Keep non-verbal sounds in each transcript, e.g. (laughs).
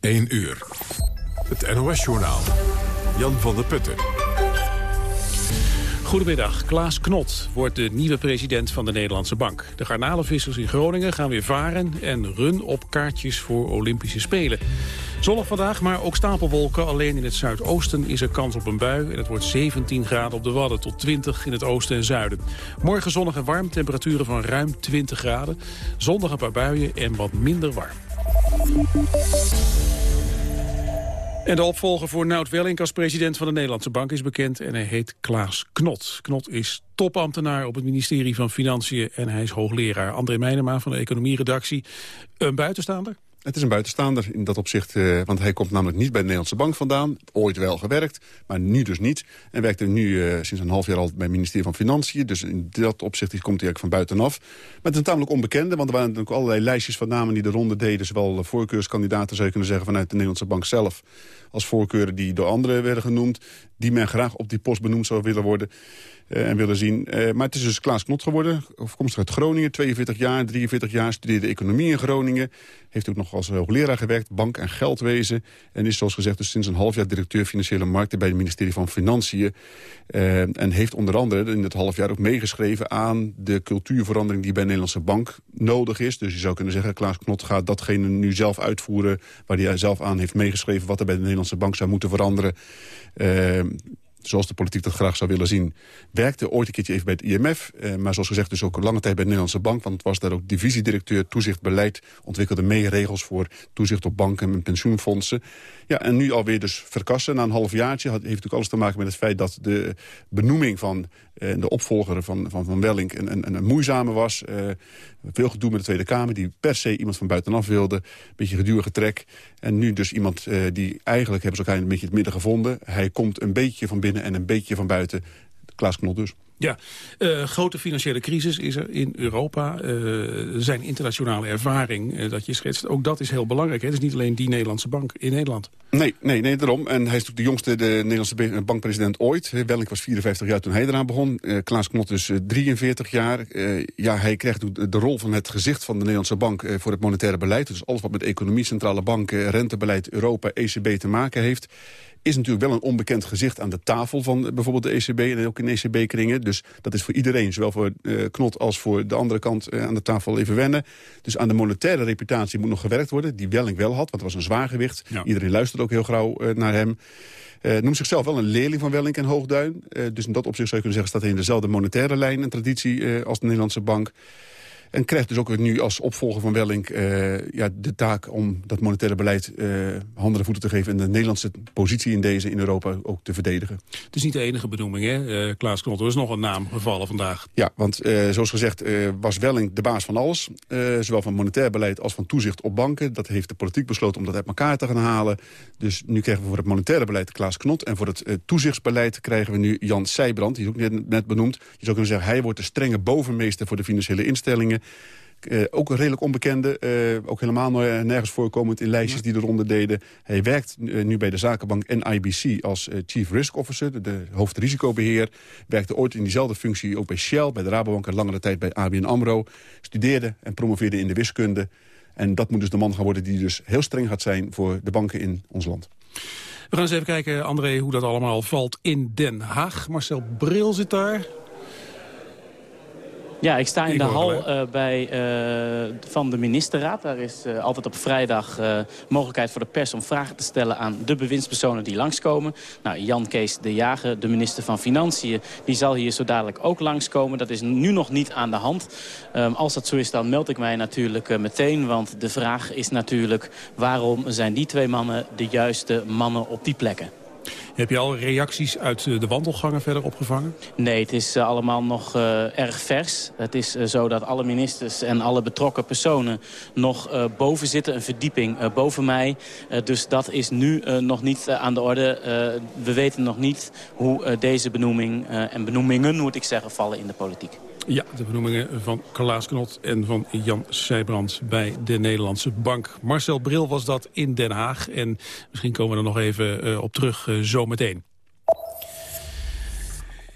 1 uur. Het NOS-journaal. Jan van der Putten. Goedemiddag. Klaas Knot wordt de nieuwe president van de Nederlandse Bank. De garnalenvissers in Groningen gaan weer varen en run op kaartjes voor Olympische Spelen. Zonnig vandaag, maar ook stapelwolken. Alleen in het zuidoosten is er kans op een bui. En het wordt 17 graden op de Wadden tot 20 in het oosten en zuiden. Morgen zonnig en warm, temperaturen van ruim 20 graden. Zondag een paar buien en wat minder warm. En de opvolger voor Nout Welling als president van de Nederlandse Bank is bekend en hij heet Klaas Knot. Knot is topambtenaar op het ministerie van Financiën en hij is hoogleraar. André Meijnema van de economieredactie. Een buitenstaander? Het is een buitenstaander in dat opzicht, uh, want hij komt namelijk niet bij de Nederlandse Bank vandaan. Ooit wel gewerkt, maar nu dus niet. En werkt er nu uh, sinds een half jaar al bij het ministerie van Financiën. Dus in dat opzicht komt hij eigenlijk van buitenaf. Maar het is een tamelijk onbekende, want er waren natuurlijk allerlei lijstjes van namen die de ronde deden. Zowel voorkeurskandidaten zou je kunnen zeggen vanuit de Nederlandse Bank zelf als voorkeuren die door anderen werden genoemd... die men graag op die post benoemd zou willen worden en willen zien. Uh, maar het is dus Klaas Knot geworden, afkomstig uit Groningen, 42 jaar, 43 jaar... studeerde economie in Groningen, heeft ook nog als hoogleraar gewerkt... bank- en geldwezen en is zoals gezegd dus sinds een half jaar... directeur financiële markten bij het ministerie van Financiën. En heeft onder andere in het half jaar ook meegeschreven aan de cultuurverandering... die bij de Nederlandse Bank nodig is. Dus je zou kunnen zeggen, Klaas Knot gaat datgene nu zelf uitvoeren... waar hij zelf aan heeft meegeschreven wat er bij de Nederlandse Bank zou moeten veranderen. Zoals de politiek dat graag zou willen zien. Werkte ooit een keertje even bij het IMF. Eh, maar zoals gezegd dus ook lange tijd bij de Nederlandse Bank. Want het was daar ook divisiedirecteur toezicht beleid. Ontwikkelde mee regels voor toezicht op banken en pensioenfondsen. Ja, en nu alweer dus verkassen na een halfjaartje. Had, heeft natuurlijk alles te maken met het feit dat de benoeming van uh, de opvolger van, van, van Wellink een, een, een moeizame was. Uh, veel gedoe met de Tweede Kamer, die per se iemand van buitenaf wilde. Een beetje gedurige trek. En nu dus iemand uh, die eigenlijk hebben ze elkaar een beetje het midden gevonden. Hij komt een beetje van binnen en een beetje van buiten. Klaas Knot dus. Ja, uh, grote financiële crisis is er in Europa. Uh, zijn internationale ervaring uh, dat je schetst, ook dat is heel belangrijk. Hè? Het is niet alleen die Nederlandse bank in Nederland. Nee, nee, nee, daarom. En hij is natuurlijk de jongste de Nederlandse bankpresident ooit. Wellink was 54 jaar toen hij eraan begon. Klaas Knot dus 43 jaar. ja, hij krijgt de rol van het gezicht van de Nederlandse bank voor het monetaire beleid. Dus alles wat met economie, centrale banken, rentebeleid, Europa, ECB te maken heeft is natuurlijk wel een onbekend gezicht aan de tafel van bijvoorbeeld de ECB en ook in ECB-kringen. Dus dat is voor iedereen, zowel voor uh, Knot als voor de andere kant uh, aan de tafel even wennen. Dus aan de monetaire reputatie moet nog gewerkt worden, die Welling wel had, want het was een zwaargewicht. Ja. Iedereen luisterde ook heel gauw uh, naar hem. Noemt zichzelf wel een leerling van Wellink en Hoogduin. Dus in dat opzicht zou je kunnen zeggen... staat hij in dezelfde monetaire lijn en traditie als de Nederlandse bank. En krijgt dus ook nu als opvolger van Wellink uh, ja, de taak om dat monetaire beleid uh, handen en voeten te geven... en de Nederlandse positie in deze in Europa ook te verdedigen. Het is niet de enige benoeming, hè? Uh, Klaas Knot, er is nog een naam gevallen vandaag. Ja, want zoals gezegd was Wellink de baas van alles. zowel van monetair beleid als van toezicht op banken. Dat heeft de politiek besloten om dat uit elkaar te gaan halen. Dus nu krijgen we voor het monetaire beleid Klaas Knot... en voor het toezichtsbeleid krijgen we nu Jan Seijbrand. Die is ook net, net benoemd. Je zou kunnen zeggen, hij wordt de strenge bovenmeester voor de financiële instellingen. Uh, ook een redelijk onbekende, uh, ook helemaal nergens voorkomend in lijstjes die de ronde deden. Hij werkt uh, nu bij de zakenbank NIBC als Chief Risk Officer, de, de hoofdrisicobeheer. Werkte ooit in diezelfde functie ook bij Shell, bij de Rabobank en langere tijd bij ABN AMRO. Studeerde en promoveerde in de wiskunde. En dat moet dus de man gaan worden die dus heel streng gaat zijn voor de banken in ons land. We gaan eens even kijken, André, hoe dat allemaal valt in Den Haag. Marcel Bril zit daar. Ja, ik sta in de hal uh, bij, uh, van de ministerraad. Daar is uh, altijd op vrijdag mogelijkheid voor de pers om vragen te stellen aan de bewindspersonen die langskomen. Nou, Jan Kees de Jager, de minister van Financiën, die zal hier zo dadelijk ook langskomen. Dat is nu nog niet aan de hand. Um, als dat zo is, dan meld ik mij natuurlijk meteen. Want de vraag is natuurlijk, waarom zijn die twee mannen de juiste mannen op die plekken? Heb je al reacties uit de wandelgangen verder opgevangen? Nee, het is uh, allemaal nog uh, erg vers. Het is uh, zo dat alle ministers en alle betrokken personen nog boven zitten. Een verdieping boven mij. dus dat is nu nog niet aan de orde. we weten nog niet hoe deze benoeming en benoemingen, moet ik zeggen, vallen in de politiek. Ja, de benoemingen van Klaas Knot en van Jan Sijbrand bij de Nederlandse Bank. Marcel Bril was dat in Den Haag. En misschien komen we er nog even uh, op terug uh, zometeen.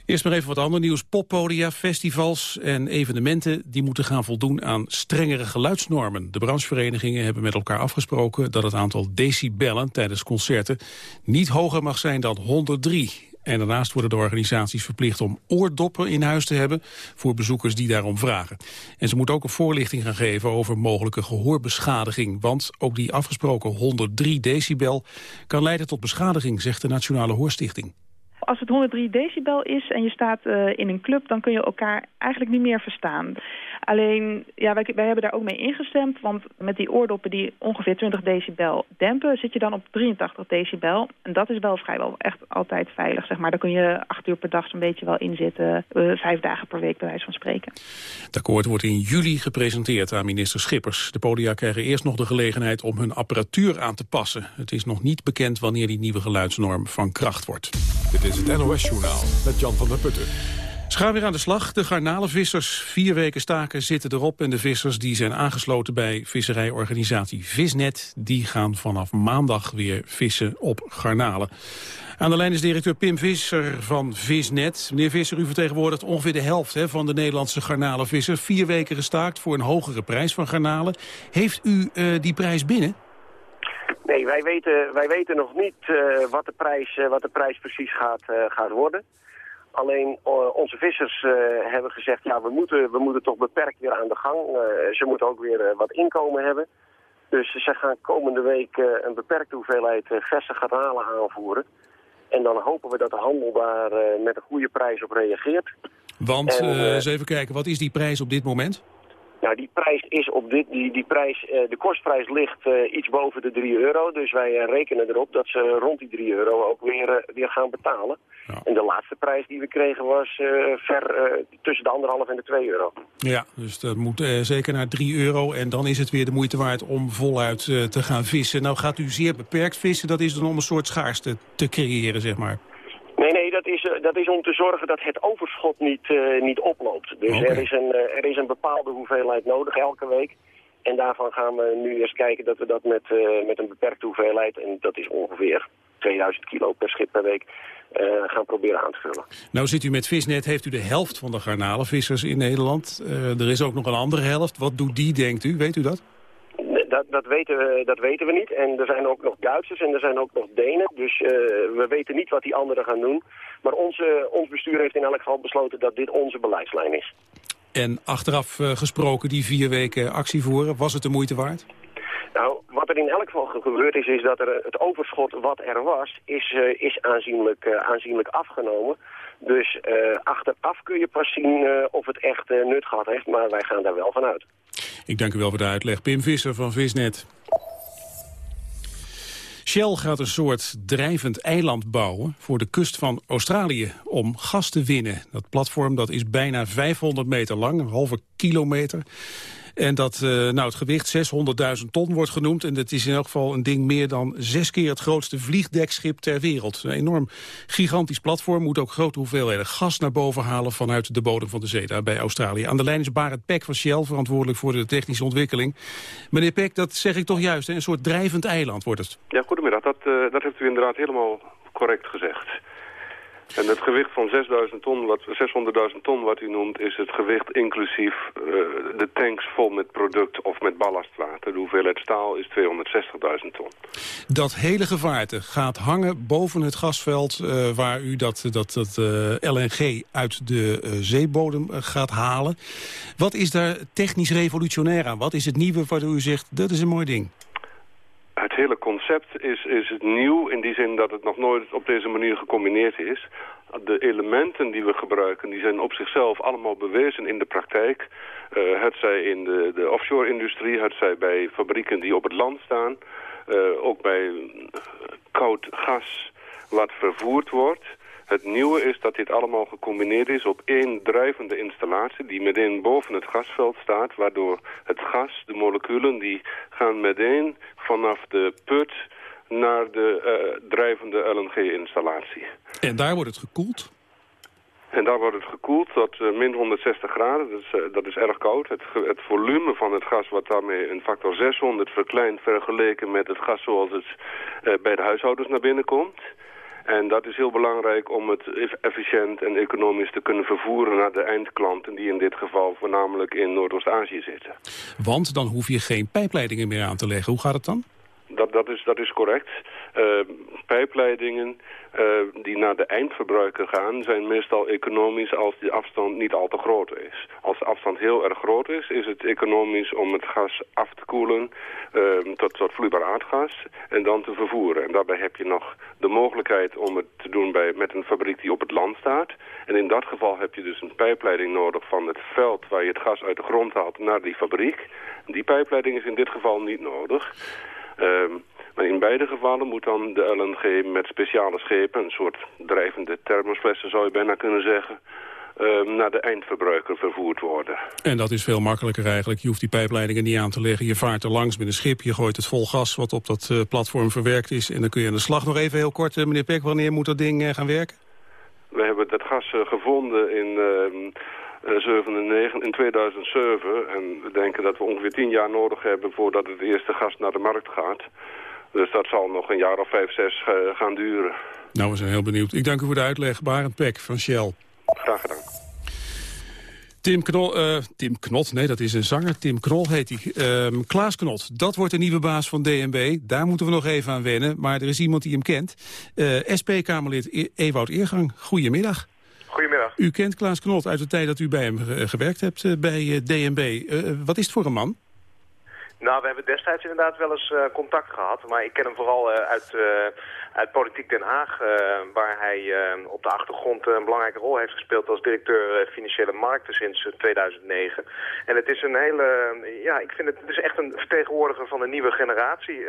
Eerst maar even wat ander nieuws. Poppodia, festivals en evenementen die moeten gaan voldoen aan strengere geluidsnormen. De brancheverenigingen hebben met elkaar afgesproken dat het aantal decibellen tijdens concerten niet hoger mag zijn dan 103. En daarnaast worden de organisaties verplicht om oordoppen in huis te hebben voor bezoekers die daarom vragen. En ze moeten ook een voorlichting gaan geven over mogelijke gehoorbeschadiging. Want ook die afgesproken 103 decibel kan leiden tot beschadiging, zegt de Nationale Hoorstichting. Als het 103 decibel is en je staat uh, in een club, dan kun je elkaar eigenlijk niet meer verstaan. Alleen, ja, wij, wij, hebben daar ook mee ingestemd, want met die oordoppen die ongeveer 20 decibel dempen, zit je dan op 83 decibel. En dat is wel vrijwel echt altijd veilig, zeg maar. Daar kun je acht uur per dag zo'n beetje wel in zitten, uh, vijf dagen per week bij wijze van spreken. Het akkoord wordt in juli gepresenteerd aan minister Schippers. De podia krijgen eerst nog de gelegenheid om hun apparatuur aan te passen. Het is nog niet bekend wanneer die nieuwe geluidsnorm van kracht wordt. Dit is het NOS-journaal met Jan van der Putten. Ze gaan weer aan de slag. De garnalenvissers. Vier weken staken zitten erop. En de vissers die zijn aangesloten bij visserijorganisatie Visnet... die gaan vanaf maandag weer vissen op garnalen. Aan de lijn is directeur Pim Visser van Visnet. Meneer Visser, u vertegenwoordigt ongeveer de helft hè, van de Nederlandse garnalenvissers. Vier weken gestaakt voor een hogere prijs van garnalen. Heeft u uh, die prijs binnen? Nee, wij weten, wij weten nog niet uh, wat, de prijs, uh, wat de prijs precies gaat, gaat worden. Alleen onze vissers hebben gezegd, ja, we moeten, we moeten toch beperkt weer aan de gang. ze moeten ook weer wat inkomen hebben. Dus ze gaan komende week een beperkte hoeveelheid verse garnalen aanvoeren. En dan hopen we dat de handel daar met een goede prijs op reageert. Want, en, eens even kijken, wat is die prijs op dit moment? Nou, die prijs is op dit, die, die prijs, uh, de kostprijs ligt uh, iets boven de 3 euro. Dus wij uh, rekenen erop dat ze rond die 3 euro ook weer, weer gaan betalen. Ja. En de laatste prijs die we kregen was ver tussen de anderhalf en de 2 euro. Ja, dus dat moet zeker naar 3 euro. En dan is het weer de moeite waard om voluit te gaan vissen. Nou gaat u zeer beperkt vissen. Dat is dan om een soort schaarste te creëren, zeg maar. Dat is, dat is om te zorgen dat het overschot niet, uh, niet oploopt. Dus okay. er, is een, uh, er is een bepaalde hoeveelheid nodig elke week. En daarvan gaan we nu eerst kijken dat we dat met, uh, met een beperkte hoeveelheid... en dat is ongeveer 2000 kilo per schip per week... gaan proberen aan te vullen. Nou zit u met Visnet, heeft u de helft van de garnalenvissers in Nederland. er is ook nog een andere helft. Wat doet die, denkt u? Weet u dat? Dat, dat, weten we, dat weten we niet. En er zijn ook nog Duitsers en er zijn ook nog Denen. Dus uh, we weten niet wat die anderen gaan doen. Maar onze, ons bestuur heeft in elk geval besloten dat dit onze beleidslijn is. En achteraf uh, gesproken, die vier weken actie voeren, was het de moeite waard? Nou, wat er in elk geval gebeurd is, is dat er het overschot wat er was, is, uh, is aanzienlijk, aanzienlijk afgenomen. Dus achteraf kun je pas zien of het echt nut gehad heeft, maar wij gaan daar wel van uit. Ik dank u wel voor de uitleg. Pim Visser van Visnet. Shell gaat een soort drijvend eiland bouwen voor de kust van Australië om gas te winnen. Dat platform dat is bijna 500 meter lang, een halve kilometer. En dat uh, nou, het gewicht 600.000 ton wordt genoemd. En dat is in elk geval een ding meer dan zes keer het grootste vliegdekschip ter wereld. Een enorm gigantisch platform moet ook grote hoeveelheden gas naar boven halen vanuit de bodem van de zee daar bij Australië. Aan de lijn is Barend Peck van Shell, verantwoordelijk voor de technische ontwikkeling. Meneer Peck, dat zeg ik toch juist, een soort drijvend eiland wordt het. Ja, goedemiddag. Dat, uh, dat heeft u inderdaad helemaal correct gezegd. En het gewicht van 6.000 ton, wat 600.000 ton wat u noemt, is het gewicht inclusief uh, de tanks vol met product of met ballastwater. De hoeveelheid staal is 260.000 ton. Dat hele gevaarte gaat hangen boven het gasveld uh, waar u dat, dat, dat uh, LNG uit de zeebodem gaat halen. Wat is daar technisch revolutionair aan? Wat is het nieuwe waardoor u zegt, dat is een mooi ding? Het hele concept is, is nieuw in die zin dat het nog nooit op deze manier gecombineerd is. De elementen die we gebruiken, die zijn op zichzelf allemaal bewezen in de praktijk. Uh, het zij in de, de offshore-industrie, het zij bij fabrieken die op het land staan. Uh, ook bij koud gas wat vervoerd wordt. Het nieuwe is dat dit allemaal gecombineerd is op één drijvende installatie die meteen boven het gasveld staat, waardoor het gas, de moleculen, die gaan meteen vanaf de put naar de uh, drijvende LNG-installatie. En daar wordt het gekoeld? En daar wordt het gekoeld tot uh, min 160 graden. Dat is, uh, dat is erg koud. Het, het, volume van het gas wordt daarmee een factor 600 verkleind... vergeleken met het gas zoals het bij de huishoudens naar binnen komt. En dat is heel belangrijk om het efficiënt en economisch te kunnen vervoeren naar de eindklanten die in dit geval voornamelijk in Noordoost-Azië zitten. Want dan hoef je geen pijpleidingen meer aan te leggen. Hoe gaat het dan? Dat, dat, is, dat is correct. Uh, pijpleidingen uh, die naar de eindverbruiker gaan... zijn meestal economisch als die afstand niet al te groot is. Als de afstand heel erg groot is, is het economisch om het gas af te koelen... Uh, tot, tot vloeibaar aardgas en dan te vervoeren. En daarbij heb je nog de mogelijkheid om het te doen bij, met een fabriek die op het land staat. En in dat geval heb je dus een pijpleiding nodig van het veld... waar je het gas uit de grond haalt naar die fabriek. Die pijpleiding is in dit geval niet nodig... Uh, maar in beide gevallen moet dan de LNG met speciale schepen, een soort drijvende thermosflessen zou je bijna kunnen zeggen, uh, naar de eindverbruiker vervoerd worden. En dat is veel makkelijker eigenlijk. Je hoeft die pijpleidingen niet aan te leggen. Je vaart er langs met een schip, je gooit het vol gas wat op dat uh, platform verwerkt is. En dan kun je aan de slag nog even heel kort, uh, meneer Peck, wanneer moet dat ding gaan werken? We hebben dat gas gevonden in... 2009, in 2007. En we denken dat we ongeveer tien jaar nodig hebben voordat het eerste gas naar de markt gaat. Dus dat zal nog een jaar of vijf, zes uh, gaan duren. Nou, we zijn heel benieuwd. Ik dank u voor de uitleg. Barend Pek van Shell. Graag gedaan. Tim Knol, uh, Tim Knot, nee, dat is een zanger. Tim Knol heet hij. Uh, Klaas Knot, dat wordt de nieuwe baas van DNB. Daar moeten we nog even aan wennen. Maar er is iemand die hem kent. Uh, SP-Kamerlid e Ewout Eergang, goedemiddag. U kent Klaas Knot uit de tijd dat u bij hem gewerkt hebt bij DNB. wat is het voor een man? Nou, we hebben destijds inderdaad wel eens contact gehad. Maar ik ken hem vooral uit, uit Politiek Den Haag. waar hij op de achtergrond een belangrijke rol heeft gespeeld als directeur Financiële Markten sinds 2009. En het is een hele, ja, ik vind het, het is echt een vertegenwoordiger van een nieuwe generatie.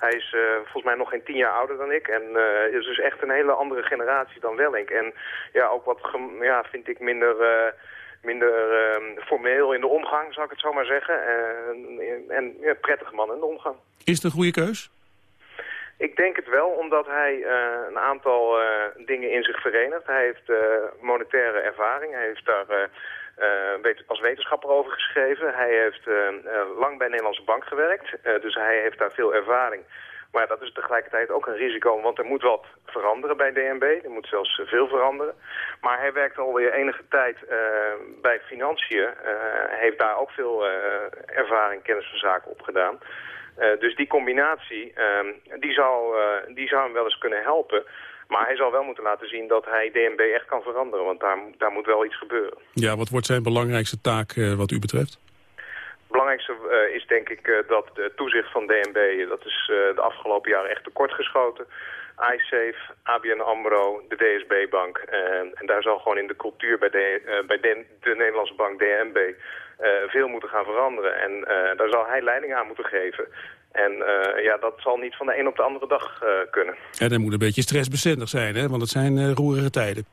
Hij is volgens mij nog geen tien jaar ouder dan ik. En uh, is dus echt een hele andere generatie dan Wellink. En ja, ook wat, ja, vind ik minder minder uh, formeel in de omgang, zou ik het zo maar zeggen. En ja, prettige man in de omgang. Is het een goede keus? Ik denk het wel, omdat hij uh, een aantal dingen in zich verenigt. Hij heeft monetaire ervaring, hij heeft daar als wetenschapper over geschreven. Hij heeft lang bij Nederlandse Bank gewerkt, dus hij heeft daar veel ervaring. Maar dat is tegelijkertijd ook een risico, want er moet wat veranderen bij DNB. Er moet zelfs veel veranderen. Maar hij werkt alweer enige tijd bij financiën. Heeft daar ook veel ervaring, kennis van zaken opgedaan. dus die combinatie, die, zou, die zou hem wel eens kunnen helpen. Maar hij zal wel moeten laten zien dat hij DNB echt kan veranderen. Want daar, daar moet wel iets gebeuren. Ja, wat wordt zijn belangrijkste taak wat u betreft? Het belangrijkste uh, is denk ik uh, dat de toezicht van DNB, dat is de afgelopen jaren echt tekortgeschoten. iSafe, ABN AMRO, de DSB-bank. en daar zal gewoon in de cultuur bij, de, bij de, de, Nederlandse bank DNB veel moeten gaan veranderen. En daar zal hij leiding aan moeten geven. En ja, dat zal niet van de een op de andere dag kunnen. En hij moet een beetje stressbestendig zijn, hè? want het zijn roerige tijden.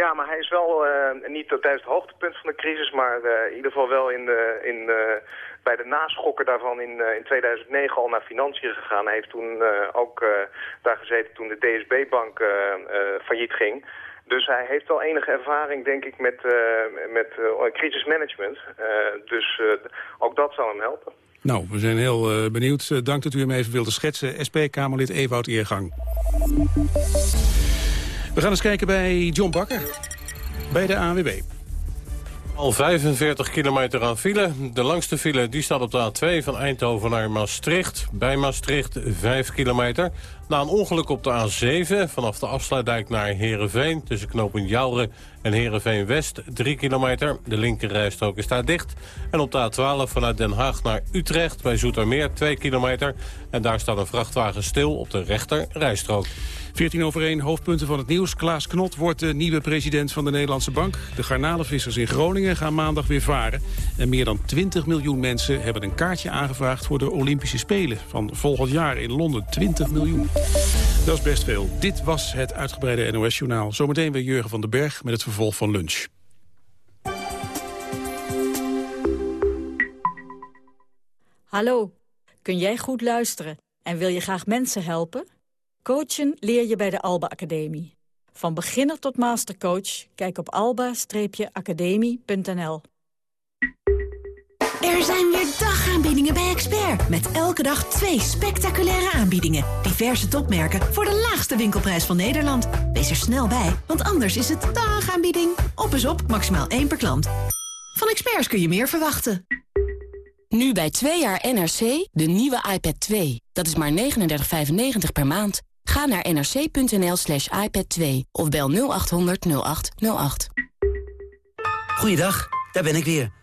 Ja, maar hij is wel uh, niet tijdens het hoogtepunt van de crisis, maar uh, in ieder geval wel in de, in, uh, bij de naschokken daarvan in, in 2009 al naar financiën gegaan. Hij heeft toen ook daar gezeten toen de DSB-bank failliet ging. Dus hij heeft wel enige ervaring, denk ik, met, met crisismanagement. dus ook dat zal hem helpen. Nou, we zijn heel benieuwd. dank dat u hem even wilde schetsen. SP-Kamerlid Ewout Eergang. We gaan eens kijken bij John Bakker, bij de ANWB. Al 45 kilometer aan file. De langste file die staat op de A2 van Eindhoven naar Maastricht. Bij Maastricht 5 kilometer. Na een ongeluk op de A7 vanaf de afsluitdijk naar Heerenveen... tussen knopen Jouren en Heerenveen West 3 kilometer. De linkerrijstrook is daar dicht. En op de A12 vanuit Den Haag naar Utrecht bij Zoetermeer 2 kilometer. En daar staat een vrachtwagen stil op de rechter rijstrook. 14 over 1, hoofdpunten van het nieuws. Klaas Knot wordt de nieuwe president van de Nederlandse Bank. De garnalenvissers in Groningen gaan maandag weer varen. En meer dan 20 miljoen mensen hebben een kaartje aangevraagd... voor de Olympische Spelen van volgend jaar in Londen. 20 miljoen. Dat is best veel. Dit was het uitgebreide NOS-journaal. Zometeen weer Jurgen van den Berg met het vervolg van lunch. Hallo, kun jij goed luisteren en wil je graag mensen helpen? Coachen leer je bij de Alba Academie. Van beginner tot mastercoach, kijk op alba-academie.nl. Er zijn weer dagaanbiedingen bij Expert. Met elke dag twee spectaculaire aanbiedingen. Diverse topmerken voor de laagste winkelprijs van Nederland. Wees er snel bij, want anders is het dagaanbieding. Op is op, maximaal één per klant. Van Experts kun je meer verwachten. Nu bij twee jaar NRC, de nieuwe iPad 2. Dat is maar 39,95 per maand. Ga naar nrc.nl slash iPad 2 of bel 0800 0808. Goeiedag, daar ben ik weer.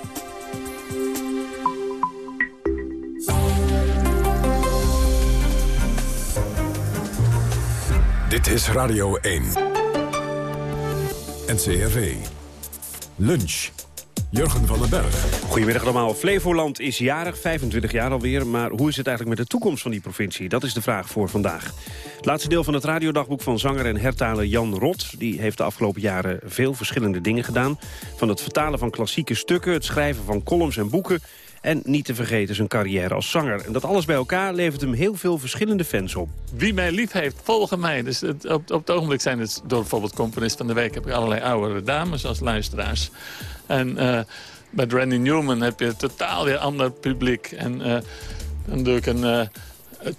Dit is Radio 1. NCRV. Lunch. Jurgen van den Berg. Goedemiddag allemaal. Flevoland is jarig, 25 jaar alweer. Maar hoe is het eigenlijk met de toekomst van die provincie? Dat is de vraag voor vandaag. Het laatste deel van het radiodagboek van zanger en hertaler Jan Rot. Die heeft de afgelopen jaren veel verschillende dingen gedaan. Van het vertalen van klassieke stukken, het schrijven van columns en boeken... En niet te vergeten zijn carrière als zanger. En dat alles bij elkaar levert hem heel veel verschillende fans op. Wie mij lief heeft, volgen mij. Dus op, op het ogenblik zijn het door bijvoorbeeld Componist van de Week... heb ik allerlei oudere dames als luisteraars. En uh, bij Randy Newman heb je totaal weer ander publiek. En uh, dan doe ik een uh,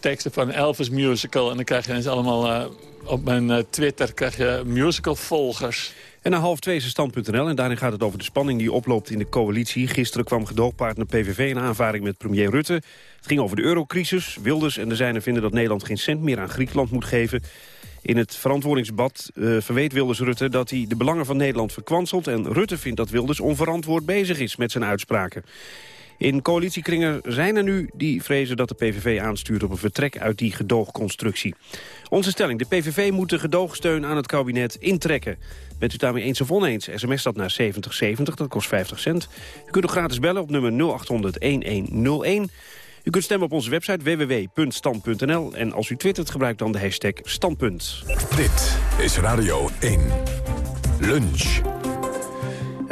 teksten van Elvis musical... en dan krijg je eens allemaal op mijn Twitter krijg je musical volgers. En na half twee is stand.nl en daarin gaat het over de spanning die oploopt in de coalitie. Gisteren kwam gedoogpartner PVV in aanvaring met premier Rutte. Het ging over de eurocrisis. Wilders en de zijnen vinden dat Nederland geen cent meer aan Griekenland moet geven. In het verantwoordingsbad uh, verweet Wilders Rutte dat hij de belangen van Nederland verkwanselt. En Rutte vindt dat Wilders onverantwoord bezig is met zijn uitspraken. In coalitiekringen zijn er nu die vrezen dat de PVV aanstuurt op een vertrek uit die gedoogconstructie. Onze stelling, de PVV moet de gedoogsteun aan het kabinet intrekken. Bent u daarmee eens of oneens? SMS dat naar 7070, dat kost 50 cent. U kunt ook gratis bellen op nummer 0800-1101. U kunt stemmen op onze website www.stand.nl. En als u twittert, gebruik dan de hashtag standpunt. Dit is Radio 1. Lunch.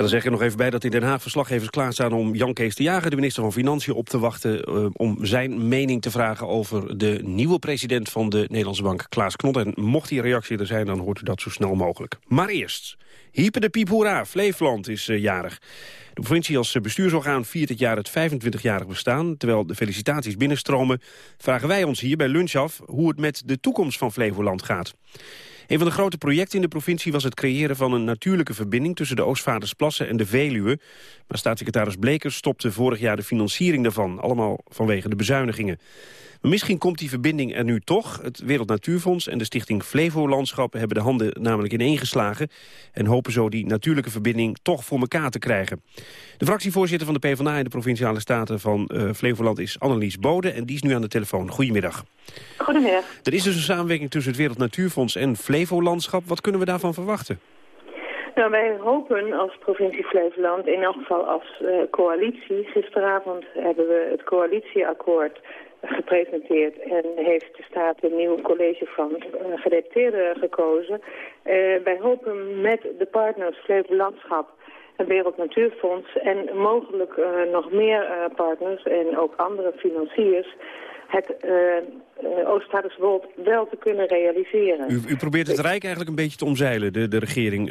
Dan zeg ik er nog even bij dat in Den Haag verslaggevers klaarstaan om Jan Kees de Jager, de minister van Financiën, op te wachten uh, om zijn mening te vragen over de nieuwe president van de Nederlandse Bank, Klaas Knot. En mocht die reactie er zijn, dan hoort u dat zo snel mogelijk. Maar eerst, Hyper de Piep Hoera, Flevoland is uh, jarig. De provincie als bestuursorgaan viert dit jaar het 25-jarig bestaan. Terwijl de felicitaties binnenstromen, vragen wij ons hier bij lunch af hoe het met de toekomst van Flevoland gaat. Een van de grote projecten in de provincie was het creëren van een natuurlijke verbinding tussen de Oostvaardersplassen en de Veluwe. Maar staatssecretaris Blekers stopte vorig jaar de financiering daarvan, allemaal vanwege de bezuinigingen. Maar misschien komt die verbinding er nu toch. Het Wereld Natuurfonds en de stichting Flevolandschappen hebben de handen namelijk ineengeslagen... en hopen zo die natuurlijke verbinding toch voor elkaar te krijgen. De fractievoorzitter van de PvdA in de Provinciale Staten van uh, Flevoland is Annelies Bode... en die is nu aan de telefoon. Goedemiddag. Goedemiddag. Er is dus een samenwerking tussen het Wereld Natuurfonds en Flevolandschap. Wat kunnen we daarvan verwachten? Nou, wij hopen als provincie Flevoland, in elk geval als uh, coalitie... gisteravond hebben we het coalitieakkoord gepresenteerd en heeft de Staat een nieuw college van uh, gedeputeerden gekozen. Uh, wij hopen met de partners Flevolandschap en Wereld Natuurfonds en mogelijk uh, nog meer partners en ook andere financiers het uh, wel te kunnen realiseren. U, u, probeert het Rijk eigenlijk een beetje te omzeilen, de, de regering,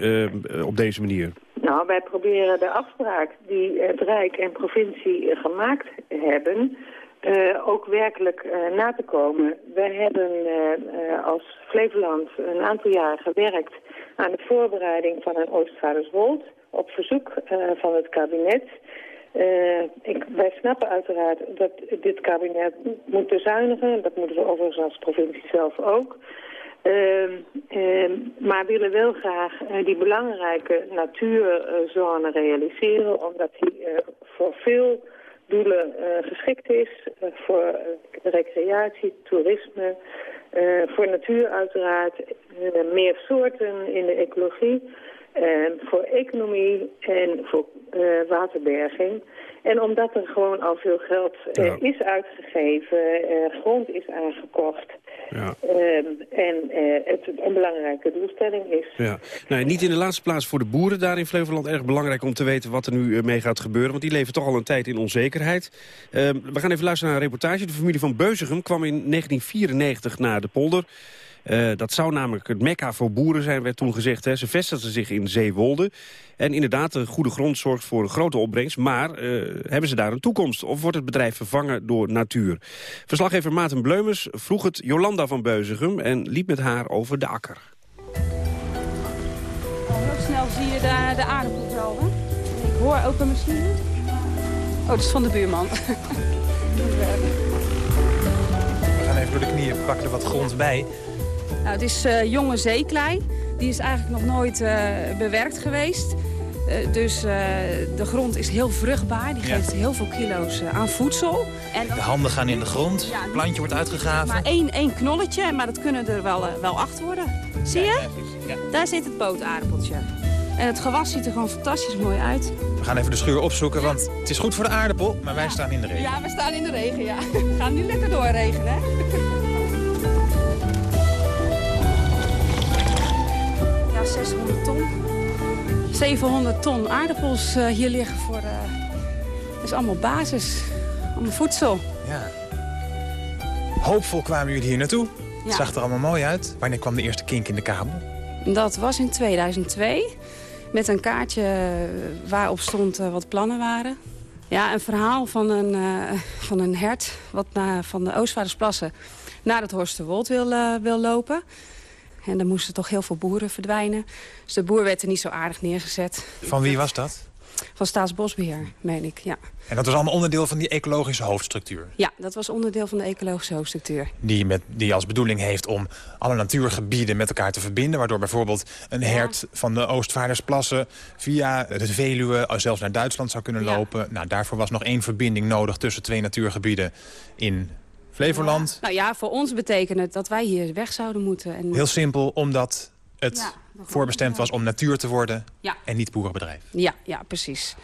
op deze manier? Nou, wij proberen de afspraak die het Rijk en provincie gemaakt hebben... Uh, ook werkelijk uh, na te komen. Wij hebben uh, als Flevoland een aantal jaren gewerkt aan de voorbereiding van een Oostvaarderswold op verzoek van het kabinet. Eh, ik, wij snappen uiteraard dat dit kabinet moet bezuinigen. Dat moeten we overigens als provincie zelf ook. Ehm, ehm, maar willen wel graag eh, die belangrijke natuurzone realiseren... omdat die eh, voor veel doelen eh, geschikt is. eh, voor eh, recreatie, toerisme, voor natuur uiteraard. meer soorten in de ecologie. Voor economie en voor waterberging. En omdat er gewoon al veel geld eh, Ja. is uitgegeven, eh, grond is aangekocht... Ja. ehm, en eh, het een belangrijke doelstelling is. Ja. Nou, niet in de laatste plaats voor de boeren daar in Flevoland erg belangrijk om te weten wat er nu mee gaat gebeuren. Want die leven toch al een tijd in onzekerheid. Ehm, we gaan even luisteren naar een reportage. De familie van Beuzegem kwam in 1994 naar de polder. Eh, dat zou namelijk het mekka voor boeren zijn, werd toen gezegd. Hè. Ze vestigden zich in Zeewolde. En inderdaad, de goede grond zorgt voor een grote opbrengst. Maar eh, hebben ze daar een toekomst? Of wordt het bedrijf vervangen door natuur? Verslaggever Maarten Bleumers vroeg het Jolanda van Beuzegem... en liep met haar over de akker. Heel snel zie je de, de aardappelvelden. Ik hoor ook een machine. Oh, dat is van de buurman. We gaan even door de knieën, pakken er wat grond bij. Nou, het is eh, jonge zeeklei. Die is eigenlijk nog nooit eh, bewerkt geweest. Eh, dus de grond is heel vruchtbaar. Die Ja. geeft heel veel kilo's aan voedsel. En De handen gaan in de grond, Ja, het plantje wordt uitgegraven. Maar één, één knolletje, maar dat kunnen er wel, wel acht worden. Zie je? Daar zit het bootaardappeltje. En het gewas ziet er gewoon fantastisch mooi uit. We gaan even de schuur opzoeken, want het is goed voor de aardappel, maar wij staan in de regen. Ja, we staan in de regen, ja. We (laughs) gaan nu lekker doorregenen, hè? 600 ton. 700 ton aardappels eh, hier liggen voor... eh dat is allemaal basis. Allemaal voedsel. Ja. Hoopvol kwamen jullie hier naartoe. Het zag er allemaal mooi uit. Wanneer kwam de eerste kink in de kabel? Dat was in 2002. Met een kaartje eh, waarop stond eh, wat plannen waren. Ja, een verhaal van een, eh, van een hert... wat naar, van de Oostvaardersplassen naar het Horsterwold wil, eh, wil lopen. En er moesten toch heel veel boeren verdwijnen. Dus de boer werd er niet zo aardig neergezet. Van wie was dat? Van Staatsbosbeheer, meen ik, ja. En dat was allemaal onderdeel van die ecologische hoofdstructuur. Ja, dat was onderdeel van de ecologische hoofdstructuur. Die, met, die als bedoeling heeft om alle natuurgebieden met elkaar te verbinden. Waardoor bijvoorbeeld een hert van de Oostvaardersplassen via de Veluwe eh, zelfs naar Duitsland zou kunnen lopen. Nou, daarvoor was nog één verbinding nodig tussen twee natuurgebieden in Flevoland. Nou ja, voor ons betekent het dat wij hier weg zouden moeten. En... Heel simpel, omdat het Ja, voorbestemd was om natuur te worden Ja. en niet boerenbedrijf. Ja, ja, precies.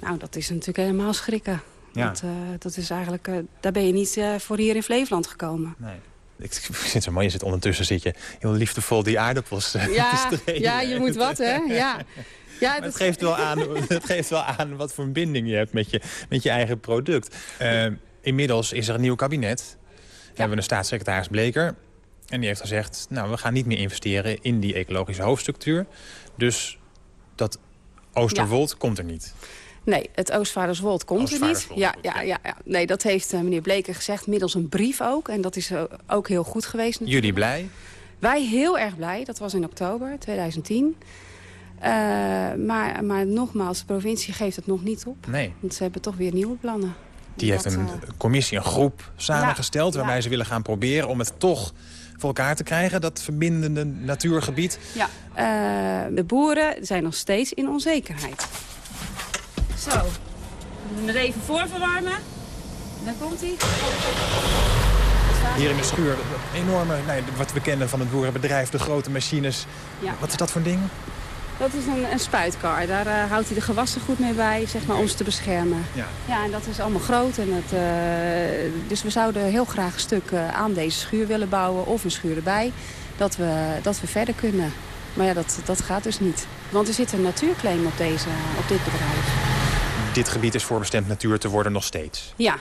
Nou, dat is natuurlijk helemaal schrikken. Ja. Want, eh, dat is eigenlijk, eh, daar ben je niet eh, voor hier in Flevoland gekomen. Nee. Ik (laughs) vind het zo mooi, je zit ondertussen zit je heel liefdevol die aardappels Ja, te strelen. ja, je moet wat, hè? (laughs) Ja. Ja, het, geeft wel aan, (laughs) het geeft wel aan wat voor een binding je hebt met je, met je eigen product. Inmiddels is er een nieuw kabinet. We hebben een staatssecretaris Bleker. En die heeft gezegd, nou, we gaan niet meer investeren in die ecologische hoofdstructuur. Dus dat Oosterwold komt er niet. Nee, het Oostvaarderswold komt er niet. Ja, ja, ja, ja. Nee, dat heeft eh, meneer Bleker gezegd, middels een brief ook. En dat is eh, ook heel goed geweest natuurlijk. Jullie blij? Wij heel erg blij. Dat was in oktober 2010. Eh, maar, maar nogmaals, de provincie geeft het nog niet op. Nee. Want ze hebben toch weer nieuwe plannen. Die heeft een commissie, een groep samengesteld... waarbij ze willen gaan proberen om het toch voor elkaar te krijgen... dat verbindende natuurgebied. Ja, eh, de boeren zijn nog steeds in onzekerheid. Zo, we hem er even voor verwarmen. Daar komt hij. Hier in de schuur, enorme, nou, wat we kennen van het boerenbedrijf... de grote machines. Ja. Wat is dat voor een ding? Dat is een, een spuitkar. Daar eh, houdt hij de gewassen goed mee bij, zeg maar, om ze te beschermen. Ja. Ja, en dat is allemaal groot. En het, eh, dus we zouden heel graag een stuk eh, aan deze schuur willen bouwen. Of een schuur erbij. Dat we, dat we verder kunnen. Maar ja, dat, dat gaat dus niet. Want er zit een natuurclaim op, deze, op dit bedrijf. Dit gebied is voorbestemd natuur te worden nog steeds. Ja.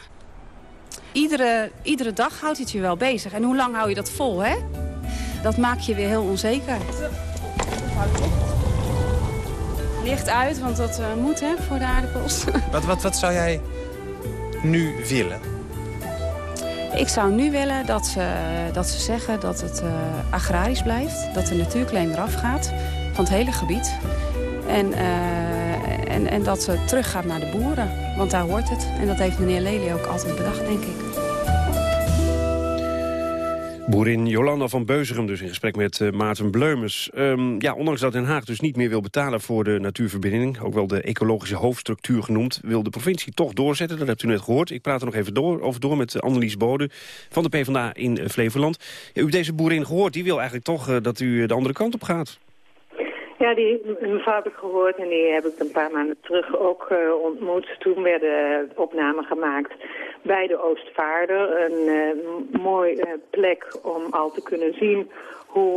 Iedere, iedere dag houdt het je wel bezig. En hoe lang hou je dat vol, hè? Dat maakt je weer heel onzeker. Licht uit, want dat eh, moet, hè, voor de aardappels. (laughs) Wat, wat, wat zou jij nu willen? Ik zou nu willen dat ze, dat ze zeggen dat het eh, agrarisch blijft. Dat de natuurclaim eraf gaat van het hele gebied. En, eh, en, en dat ze teruggaat naar de boeren. Want daar hoort het. En dat heeft meneer Lely ook altijd bedacht, denk ik. Boerin Jolanda van Beuzegem dus in gesprek met uh, Maarten Bleumers. Um, ja, ondanks dat Den Haag dus niet meer wil betalen voor de natuurverbinding... ook wel de ecologische hoofdstructuur genoemd... wil de provincie toch doorzetten, dat hebt u net gehoord. Ik praat er nog even door, over door met Annelies Bode van de PvdA in uh, Flevoland. Ja, u deze boerin gehoord, die wil eigenlijk toch dat u de andere kant op gaat. Ja, die mevrouw heb ik gehoord en die heb ik een paar maanden terug ook uh, ontmoet. Toen werden opnamen gemaakt bij de Oostvaarder. Een uh, mooi uh, plek om al te kunnen zien hoe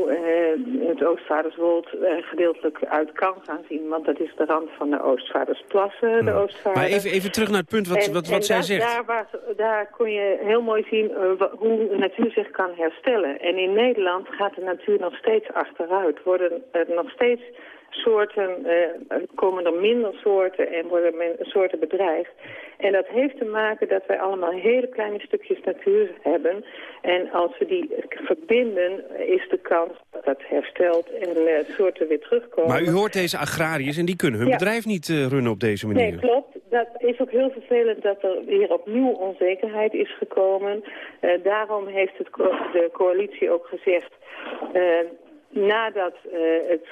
het Oostvaarderswold gedeeltelijk uit kan gaan zien. Want dat is de rand van de Oostvaardersplassen, de Oostvaarder. Maar even, even terug naar het punt wat, en, wat, wat en zij zegt. Daar, was, daar kon je heel mooi zien hoe de natuur zich kan herstellen. En in Nederland gaat de natuur nog steeds achteruit. Worden er nog steeds soorten, uh, komen er minder soorten en worden soorten bedreigd. En dat heeft te maken dat wij allemaal hele kleine stukjes natuur hebben. En als we die verbinden, is de kans dat dat herstelt en uh, soorten weer terugkomen. Maar u hoort deze agrariërs en die kunnen hun Ja. bedrijf niet uh, runnen op deze manier. Nee, klopt. Dat is ook heel vervelend dat er weer opnieuw onzekerheid is gekomen. Uh, daarom heeft het co de coalitie ook gezegd... Nadat het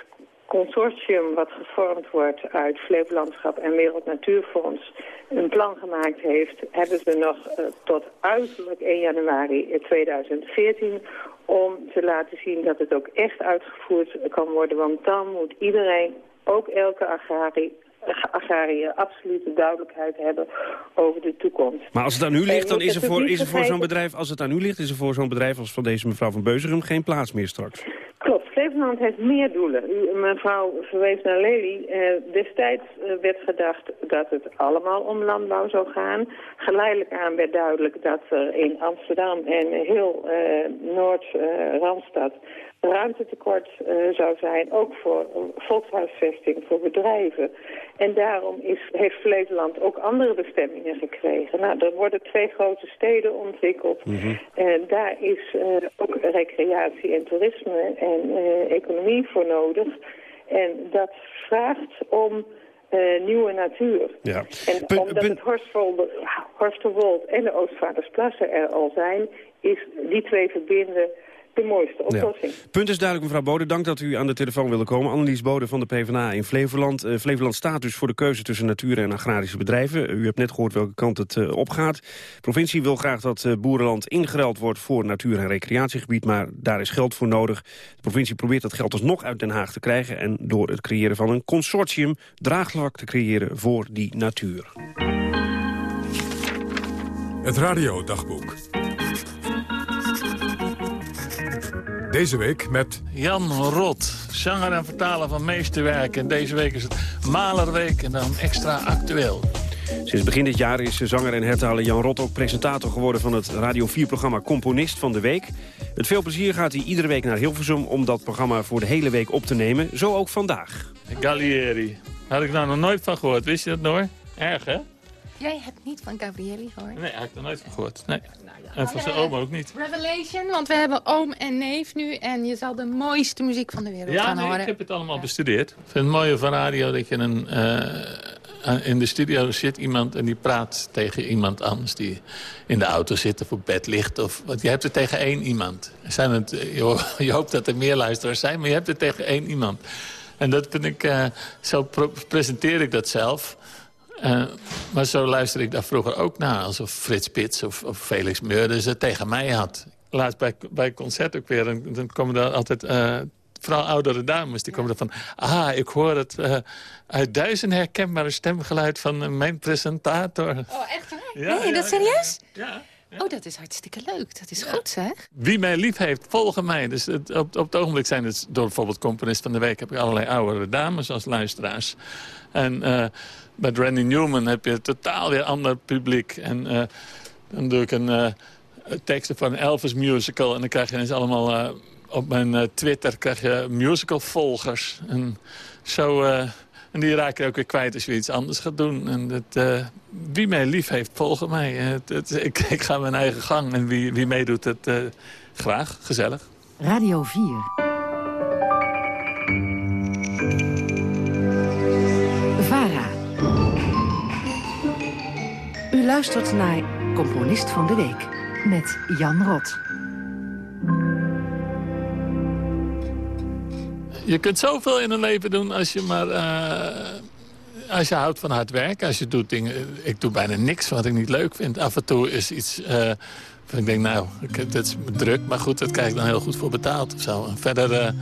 consortium wat gevormd wordt uit Flevolandschap en Wereld Natuurfonds een plan gemaakt heeft, hebben ze nog uh, tot uiterlijk 1 januari 2014 om te laten zien dat het ook echt uitgevoerd kan worden. Want dan moet iedereen, ook elke agrari, agrariër, absolute duidelijkheid hebben over de toekomst. Maar als het aan u ligt, dan is er voor, is er voor zo'n bedrijf, als het aan u ligt, is er voor zo'n bedrijf als van deze mevrouw van Beuzegem geen plaats meer straks. Klopt, Flevoland heeft meer doelen. U, mevrouw verwees naar Lely. Eh, destijds eh, werd gedacht dat het allemaal om landbouw zou gaan. Geleidelijk aan werd duidelijk dat er in Amsterdam en heel eh, Noord-Randstad ruimtetekort eh, zou zijn. Ook voor volkshuisvesting, voor bedrijven. En daarom is, heeft Flevoland ook andere bestemmingen gekregen. Nou, er worden twee grote steden ontwikkeld. En daar is eh, ook recreatie en toerisme en eh, economie voor nodig. En dat vraagt om nieuwe natuur. Ja. En Punt- omdat punt- het Horstvolde- Horsterwold en de Oostvaardersplassen er al zijn... is die twee verbinden de mooiste oplossing. Punt is duidelijk, mevrouw Bode. Dank dat u aan de telefoon wilde komen. Annelies Bode van de PvdA in Flevoland. Eh, Flevoland staat dus voor de keuze tussen natuur en agrarische bedrijven. U hebt net gehoord welke kant het eh, opgaat. De provincie wil graag dat eh, boerenland ingeruild wordt voor natuur- en recreatiegebied, maar daar is geld voor nodig. De provincie probeert dat geld alsnog uit Den Haag te krijgen en door het creëren van een consortium draagvlak te creëren voor die natuur. Het radiodagboek. Deze week met Jan Rot, zanger en vertaler van Meesterwerk. En deze week is het Malerweek en dan extra actueel. Sinds begin dit jaar is zanger en hertaler Jan Rot ook presentator geworden van het Radio 4-programma Componist van de Week. Met veel plezier gaat hij iedere week naar Hilversum om dat programma voor de hele week op te nemen. Zo ook vandaag. Gallieri. Had ik nou nog nooit van gehoord. Wist je dat, Noor? Erg, hè? Jij hebt niet van Gabrielli gehoord? Nee, had ik nog nooit van gehoord. Nee. En van zijn oom ook niet. Revelation, want we hebben oom en neef nu en je zal de mooiste muziek van de wereld Ja, gaan nee, horen. ik heb het allemaal bestudeerd. Ik vind het mooie van radio dat je een, eh, in de studio zit iemand en die praat tegen iemand anders die in de auto zit of op bed ligt. Of, want je hebt het tegen één iemand. Er Zijn het, eh, je, (laughs) je hoopt dat er meer luisteraars zijn, maar je hebt het tegen één iemand. En dat vind ik, eh, zo presenteer ik dat zelf. Eh, maar zo luister ik daar vroeger ook naar. Alsof Frits Spits of, of Felix Meurders het tegen mij had. Laatst bij, bij concert ook weer. Dan, dan komen er altijd... eh, vooral oudere dames, die komen er van... Ah, ik hoor het eh, uit duizend herkenbare stemgeluid van mijn presentator. Oh, echt waar? Ja, nee, ja, dat serieus? Ja. Oh, dat is hartstikke leuk. Dat is goed, zeg. Wie mij lief heeft, volgen mij. Dus het, op, op het ogenblik zijn het door bijvoorbeeld componist van de week... heb ik allerlei oudere dames als luisteraars. En met Randy Newman heb je totaal weer ander publiek. En eh, dan doe ik een eh, teksten van Elvis musical... en dan krijg je ineens allemaal... eh, op mijn Twitter krijg je musical volgers. En zo... en die raak je ook weer kwijt als je iets anders gaat doen. En eh, wie mij lief heeft, volgen mij. Ik, ga mijn eigen gang. En wie, wie meedoet, het graag. Gezellig. Radio 4. Luistert naar Componist van de Week met Jan Rot. Je kunt zoveel in een leven doen als je maar... eh, als je houdt van hard werken. Als je doet dingen... Ik doe bijna niks wat ik niet leuk vind. Af en toe is iets... eh, ik denk, nou, ik, dit is druk. Maar goed, dat krijg ik dan heel goed voor betaald of zo. Verder eh,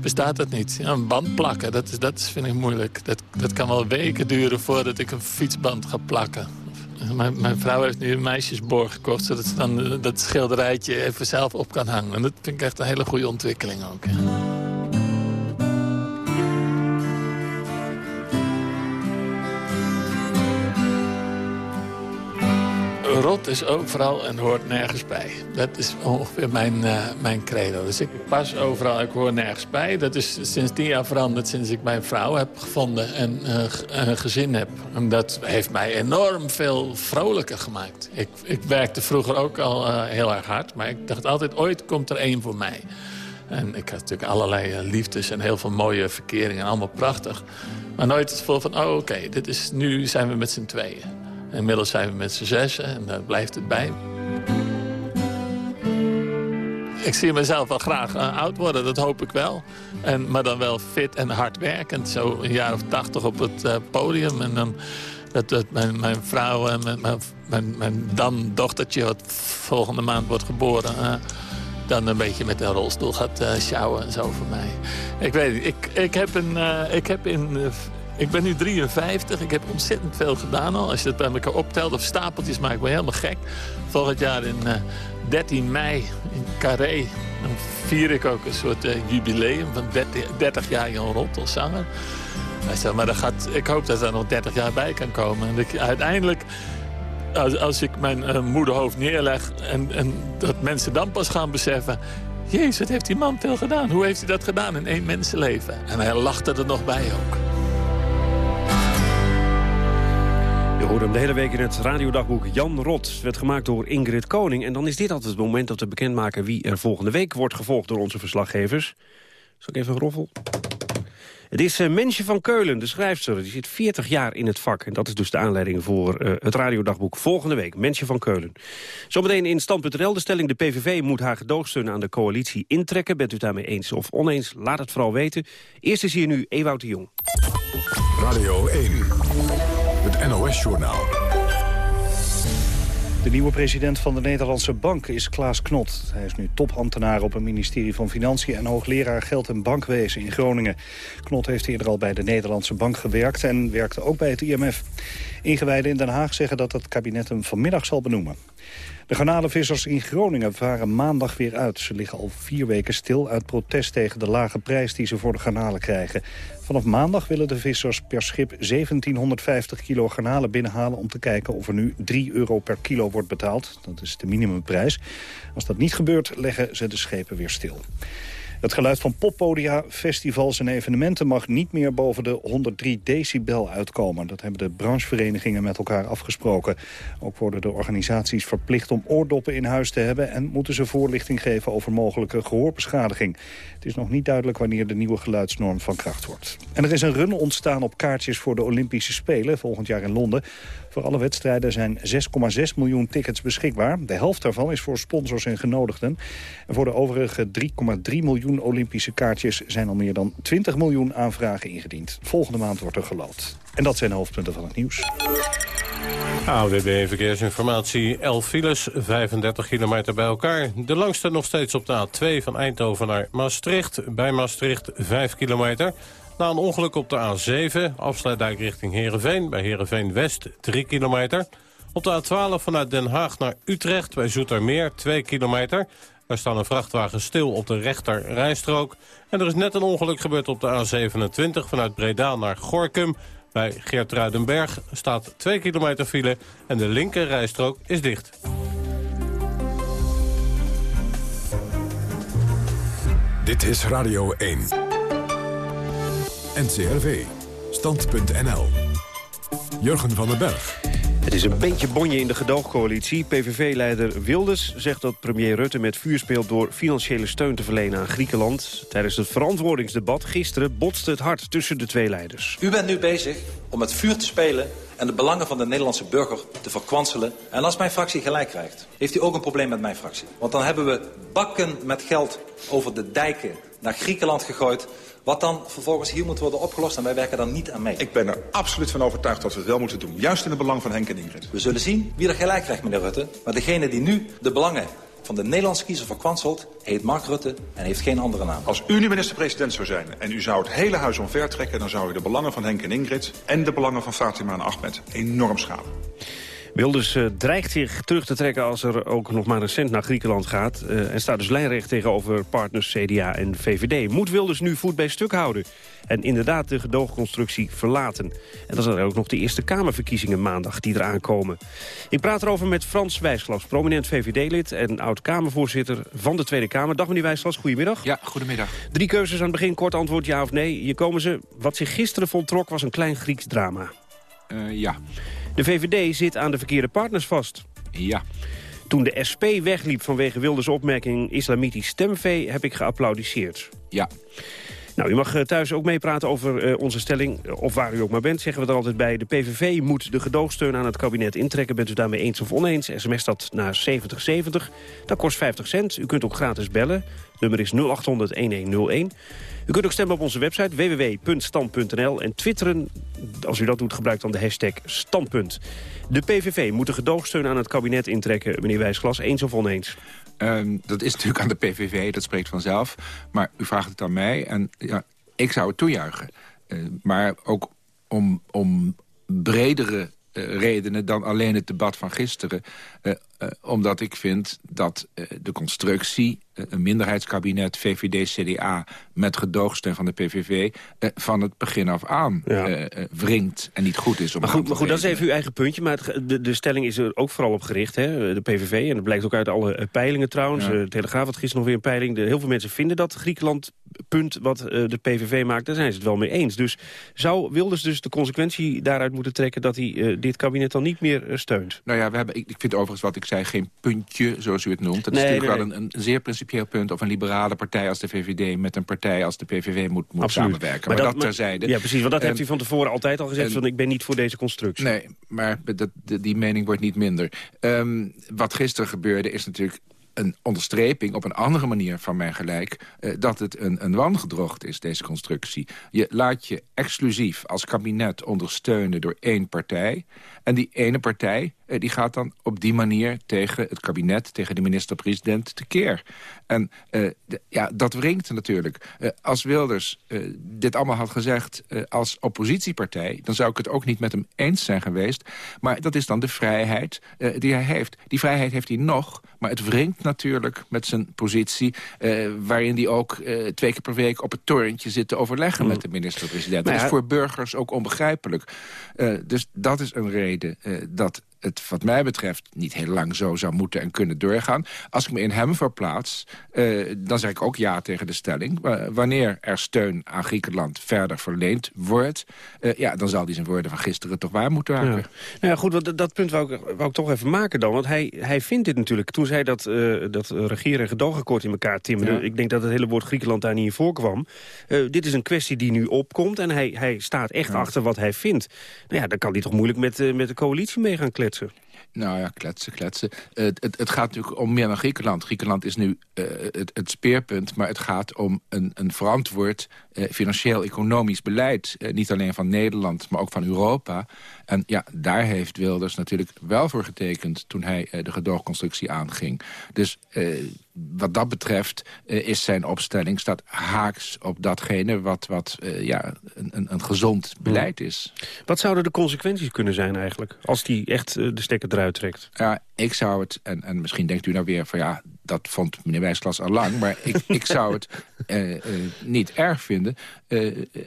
bestaat het niet. Een band plakken, dat, is, dat vind ik moeilijk. Dat, dat kan wel weken duren voordat ik een fietsband ga plakken. Mijn, mijn vrouw heeft nu een meisjesborg gekocht... zodat ze dan eh, dat schilderijtje even zelf op kan hangen. En dat vind ik echt een hele goede ontwikkeling ook. Ja. Rot is overal en hoort nergens bij. Dat is ongeveer mijn, uh, mijn credo. Dus ik pas overal, ik hoor nergens bij. Dat is sinds tien jaar veranderd sinds ik mijn vrouw heb gevonden en uh, een gezin heb. En dat heeft mij enorm veel vrolijker gemaakt. Ik, ik werkte vroeger ook al uh, heel erg hard, maar ik dacht altijd ooit komt er één voor mij. En ik had natuurlijk allerlei liefdes en heel veel mooie verkeringen, allemaal prachtig. Maar nooit het gevoel van, oh oké, dit is nu zijn we met z'n tweeën. Inmiddels zijn we met z'n zessen en daar blijft het bij. Ik zie mezelf wel graag uh, oud worden, dat hoop ik wel. En, maar dan wel fit en hard werkend. Zo een jaar of tachtig op het uh, podium. En dan dat, mijn, mijn vrouw en mijn, mijn, mijn dan dochtertje... wat volgende maand wordt geboren... Uh, dan een beetje met een rolstoel gaat sjouwen en zo voor mij. Ik weet niet, ik, ik heb, een, ik heb in ik ben nu 53. Ik heb ontzettend veel gedaan al. Als je het bij elkaar optelt of stapeltjes maak ik me helemaal gek. Volgend jaar in uh, 13 mei in Carré. Dan vier ik ook een soort uh, jubileum van 30, 30 jaar Jan Rot als zanger. Maar dat gaat, ik hoop dat er nog 30 jaar bij kan komen. En uiteindelijk, als, ik mijn uh, moederhoofd neerleg... En, en dat mensen dan pas gaan beseffen... Jezus, wat heeft die man veel gedaan? Hoe heeft hij dat gedaan in één mensenleven? En hij lachte er nog bij ook. Hoorde hem de hele week in het radiodagboek Jan Rot. Werd gemaakt door Ingrid Koning. En dan is dit altijd het moment dat we bekendmaken... wie er volgende week wordt gevolgd door onze verslaggevers. Zal ik even een roffel? Het is uh, Mensje van Keulen, de schrijfster. Die zit 40 jaar in het vak. En dat is dus de aanleiding voor uh, het radiodagboek volgende week. Mensje van Keulen. Zometeen in stand.nl de stelling... de PVV moet haar gedoogsteun aan de coalitie intrekken. Bent u daarmee eens of oneens? Laat het vooral weten. Eerst is hier nu Ewout de Jong. Radio 1. Het NOS-journaal. De nieuwe president van de Nederlandse Bank is Klaas Knot. Hij is nu topambtenaar op het ministerie van Financiën... en hoogleraar geld- en bankwezen in Groningen. Knot heeft eerder al bij de Nederlandse Bank gewerkt... en werkte ook bij het IMF. Ingewijden in Den Haag zeggen dat het kabinet hem vanmiddag zal benoemen. De garnalenvissers in Groningen varen maandag weer uit. Ze liggen al vier weken stil uit protest tegen de lage prijs die ze voor de garnalen krijgen. Vanaf maandag willen de vissers per schip 1750 kilo garnalen binnenhalen... om te kijken of er nu 3 euro per kilo wordt betaald. Dat is de minimumprijs. Als dat niet gebeurt, leggen ze de schepen weer stil. Het geluid van poppodia, festivals en evenementen mag niet meer boven de 103 decibel uitkomen. Dat hebben de brancheverenigingen met elkaar afgesproken. Ook worden de organisaties verplicht om oordoppen in huis te hebben... en moeten ze voorlichting geven over mogelijke gehoorbeschadiging. Het is nog niet duidelijk wanneer de nieuwe geluidsnorm van kracht wordt. En er is een run ontstaan op kaartjes voor de Olympische Spelen volgend jaar in Londen. Voor alle wedstrijden zijn 6,6 miljoen tickets beschikbaar. De helft daarvan is voor sponsors en genodigden. En voor de overige 3,3 miljoen Olympische kaartjes... zijn al meer dan 20 miljoen aanvragen ingediend. Volgende maand wordt er geloot. En dat zijn de hoofdpunten van het nieuws. AWB Verkeersinformatie, 11 files, 35 kilometer bij elkaar. De langste nog steeds op de A2 van Eindhoven naar Maastricht. Bij Maastricht 5 kilometer. Na een ongeluk op de A7, afsluitdijk richting Heerenveen. Bij Heerenveen West 3 kilometer. Op de A12 vanuit Den Haag naar Utrecht bij Zoetermeer 2 kilometer. Daar staan een vrachtwagen stil op de rechter rijstrook. En er is net een ongeluk gebeurd op de A27 vanuit Breda naar Gorkum. Bij Geertruidenberg staat 2 kilometer file en de linker rijstrook is dicht. Dit is Radio 1. NCRV. Stand.nl. Jurgen van den Berg. Het is een beetje bonje in de gedoogcoalitie. PVV-leider Wilders zegt dat premier Rutte met vuur speelt... door financiële steun te verlenen aan Griekenland. Tijdens het verantwoordingsdebat gisteren botste het hard tussen de twee leiders. U bent nu bezig om met vuur te spelen en de belangen van de Nederlandse burger te verkwanselen. En als mijn fractie gelijk krijgt, heeft u ook een probleem met mijn fractie. Want dan hebben we bakken met geld over de dijken naar Griekenland gegooid... Wat dan vervolgens hier moet worden opgelost en wij werken daar niet aan mee. Ik ben er absoluut van overtuigd dat we het wel moeten doen. Juist in het belang van Henk en Ingrid. We zullen zien wie er gelijk krijgt, meneer Rutte. Maar degene die nu de belangen van de Nederlandse kiezer verkwanselt... heet Mark Rutte en heeft geen andere naam. Als u nu minister-president zou zijn en u zou het hele huis omvertrekken... dan zou u de belangen van Henk en Ingrid en de belangen van Fatima en Ahmed enorm schaden. Wilders uh, dreigt zich terug te trekken als er ook nog maar een cent naar Griekenland gaat. Uh, en staat dus lijnrecht tegenover partners CDA en VVD. Moet Wilders nu voet bij stuk houden? En inderdaad de gedoogconstructie verlaten. En dan zijn er ook nog de Eerste Kamerverkiezingen maandag die eraan komen. Ik praat erover met Frans Wijsglas, prominent VVD-lid... en oud-Kamervoorzitter van de Tweede Kamer. Dag meneer Wijsglas, goedemiddag. Ja, goedemiddag. Drie keuzes aan het begin, kort antwoord ja of nee. Hier komen ze. Wat zich gisteren voltrok was een klein Grieks drama. Uh, ja. De VVD zit aan de verkeerde partners vast. Ja. Toen de SP wegliep vanwege Wilders opmerking islamitisch stemvee... heb ik geapplaudisseerd. Ja. Nou, u mag thuis ook meepraten over uh, onze stelling, of waar u ook maar bent, zeggen we er altijd bij. De PVV moet de gedoogsteun aan het kabinet intrekken. Bent u daarmee eens of oneens? SMS dat naar 7070. Dat kost 50 cent. U kunt ook gratis bellen. Nummer is 0800-1101. U kunt ook stemmen op onze website www.stand.nl en twitteren. Als u dat doet, gebruik dan de hashtag standpunt. De PVV moet de gedoogsteun aan het kabinet intrekken, meneer Wijsglas. Eens of oneens? Um, dat is natuurlijk aan de PVV, dat spreekt vanzelf. Maar u vraagt het aan mij en ja, ik zou het toejuichen. Uh, maar ook om, om bredere redenen dan alleen het debat van gisteren. Uh, uh, omdat ik vind dat de constructie, een minderheidskabinet, VVD, CDA... met gedoogsteun van de PVV, van het begin af aan ja. wringt en niet goed is. Om maar goed, maar goed dat is even uw eigen puntje. Maar het, de, de stelling is er ook vooral op gericht, hè, de PVV. En dat blijkt ook uit alle peilingen trouwens. Ja. De Telegraaf had gisteren nog weer een peiling. De, heel veel mensen vinden dat Griekenland punt wat de PVV maakt, daar zijn ze het wel mee eens. Dus zou Wilders dus de consequentie daaruit moeten trekken... dat hij uh, dit kabinet dan niet meer uh, steunt? Nou ja, we hebben, ik, ik vind overigens wat ik zei geen puntje, zoals u het noemt. Dat nee, is natuurlijk nee, wel een, een, zeer principieel punt... of een liberale partij als de VVD met een partij als de PVV moet, moet samenwerken. Maar, maar dat, dat terzijde. Ja, precies, want dat heeft u van tevoren altijd al gezegd... En, van ik ben niet voor deze constructie. Nee, maar dat, die mening wordt niet minder. Um, wat gisteren gebeurde is natuurlijk een onderstreping op een andere manier van mijn gelijk... Uh, dat het een, een wangedrocht is, deze constructie. Je laat je exclusief als kabinet ondersteunen door één partij... en die ene partij uh, die gaat dan op die manier tegen het kabinet... tegen de minister-president tekeer. En uh, de, ja, dat wringt natuurlijk. als Wilders dit allemaal had gezegd als oppositiepartij... dan zou ik het ook niet met hem eens zijn geweest. Maar dat is dan de vrijheid die hij heeft. Die vrijheid heeft hij nog, maar het wringt natuurlijk met zijn positie... Waarin hij ook twee keer per week op het torentje zit te overleggen mm. met de minister-president. Ja. Dat is voor burgers ook onbegrijpelijk. Dus dat is een reden dat het wat mij betreft niet heel lang zo zou moeten en kunnen doorgaan. Als ik me in hem verplaats, uh, dan zeg ik ook ja tegen de stelling. wanneer er steun aan Griekenland verder verleend wordt... Uh, ja, dan zal hij zijn woorden van gisteren toch waar moeten maken. Ja. Nou ja, goed, dat, dat punt wou ik, wou ik toch even maken dan. Want hij, hij vindt dit natuurlijk. Toen zij dat, uh, dat regeren- en gedoogakkoord in elkaar. Ja. ik denk dat het hele woord Griekenland daar niet in voorkwam. dit is een kwestie die nu opkomt en hij, hij staat echt ja. achter wat hij vindt. Nou ja, dan kan hij toch moeilijk met, met de coalitie mee gaan kletsen. Nou ja, kletsen, kletsen. Uh, het, gaat natuurlijk om meer dan Griekenland. Griekenland is nu uh, het, speerpunt, maar het gaat om een, een verantwoord uh, financieel-economisch beleid. niet alleen van Nederland, maar ook van Europa. En ja, daar heeft Wilders natuurlijk wel voor getekend... toen hij de gedoogconstructie aanging. Dus wat dat betreft uh, is zijn opstelling staat haaks op datgene wat, wat uh, ja, een, een gezond beleid is. Wat zouden de consequenties kunnen zijn eigenlijk, als die echt uh, de stekker eruit trekt? Ja, ik zou het, en, en misschien denkt u nou weer van ja, dat vond meneer Wijsklas al lang, maar ik, (laughs) ik zou het niet erg vinden.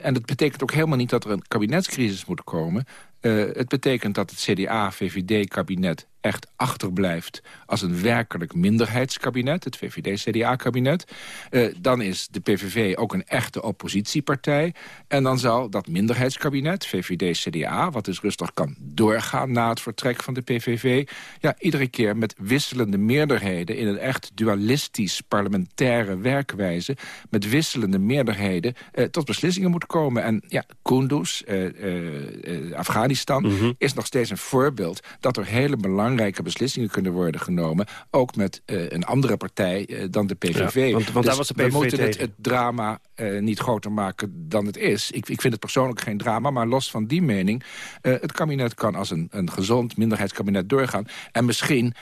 en dat betekent ook helemaal niet dat er een kabinetscrisis moet komen. het betekent dat het CDA-VVD-kabinet echt achterblijft als een werkelijk minderheidskabinet, het VVD-CDA-kabinet. Uh, dan is de PVV ook een echte oppositiepartij. En dan zal dat minderheidskabinet, VVD-CDA, wat dus rustig kan doorgaan na het vertrek van de PVV, ja, iedere keer met wisselende meerderheden in een echt dualistisch parlementaire werkwijze, met wisselende meerderheden uh, tot beslissingen moet komen. En ja, Kunduz, uh, Afghanistan, mhm. is nog steeds een voorbeeld dat er hele belangrijke beslissingen kunnen worden genomen, ook met een andere partij dan de PVV. want, want daar dus was de PVV we moeten het, het, drama niet groter maken dan het is. Ik, ik vind het persoonlijk geen drama, maar los van die mening... het kabinet kan als een, een gezond minderheidskabinet doorgaan. En misschien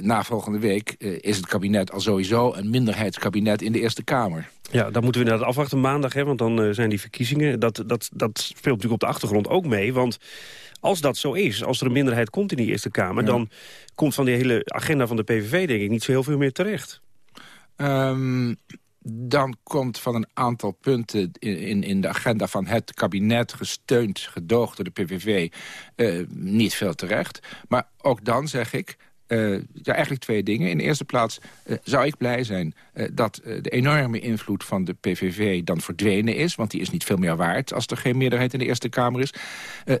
na volgende week is het kabinet al sowieso een minderheidskabinet in de Eerste Kamer. Ja, dan moeten we inderdaad afwachten maandag, hè, want dan zijn die verkiezingen. Dat, dat, dat speelt natuurlijk op de achtergrond ook mee, want als dat zo is, als er een minderheid komt in die Eerste Kamer... dan komt van die hele agenda van de PVV, denk ik, niet zo heel veel meer terecht. Um, dan komt van een aantal punten in, in de agenda van het kabinet... gesteund, gedoogd door de PVV, uh, niet veel terecht. Maar ook dan zeg ik, uh, ja, eigenlijk twee dingen. In de eerste plaats uh, zou ik blij zijn uh, dat de enorme invloed van de PVV dan verdwenen is. Want die is niet veel meer waard als er geen meerderheid in de Eerste Kamer is.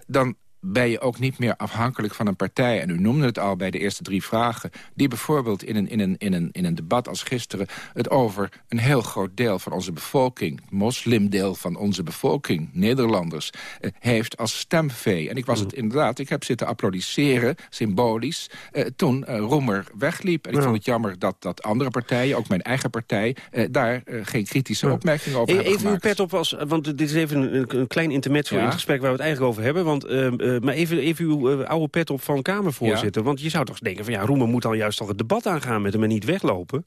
dan ben je ook niet meer afhankelijk van een partij... en u noemde het al bij de eerste drie vragen... die bijvoorbeeld in een, in een, in een, in een debat als gisteren... het over een heel groot deel van onze bevolking... moslimdeel van onze bevolking, Nederlanders... Eh, heeft als stemvee. En ik was het inderdaad, ik heb zitten applaudisseren, symbolisch... Eh, toen eh, Roemer wegliep. En ik vond het jammer dat, dat andere partijen, ook mijn eigen partij... Eh, daar eh, geen kritische opmerkingen over e hebben Even uw pet op, als, want dit is even een, een klein intermezzo ja? in het gesprek... waar we het eigenlijk over hebben, want ehm, uh, maar even, even uw uh, oude pet op van Kamervoorzitter. Want je zou toch denken van ja, Roemer moet dan juist toch het debat aangaan met hem en niet weglopen?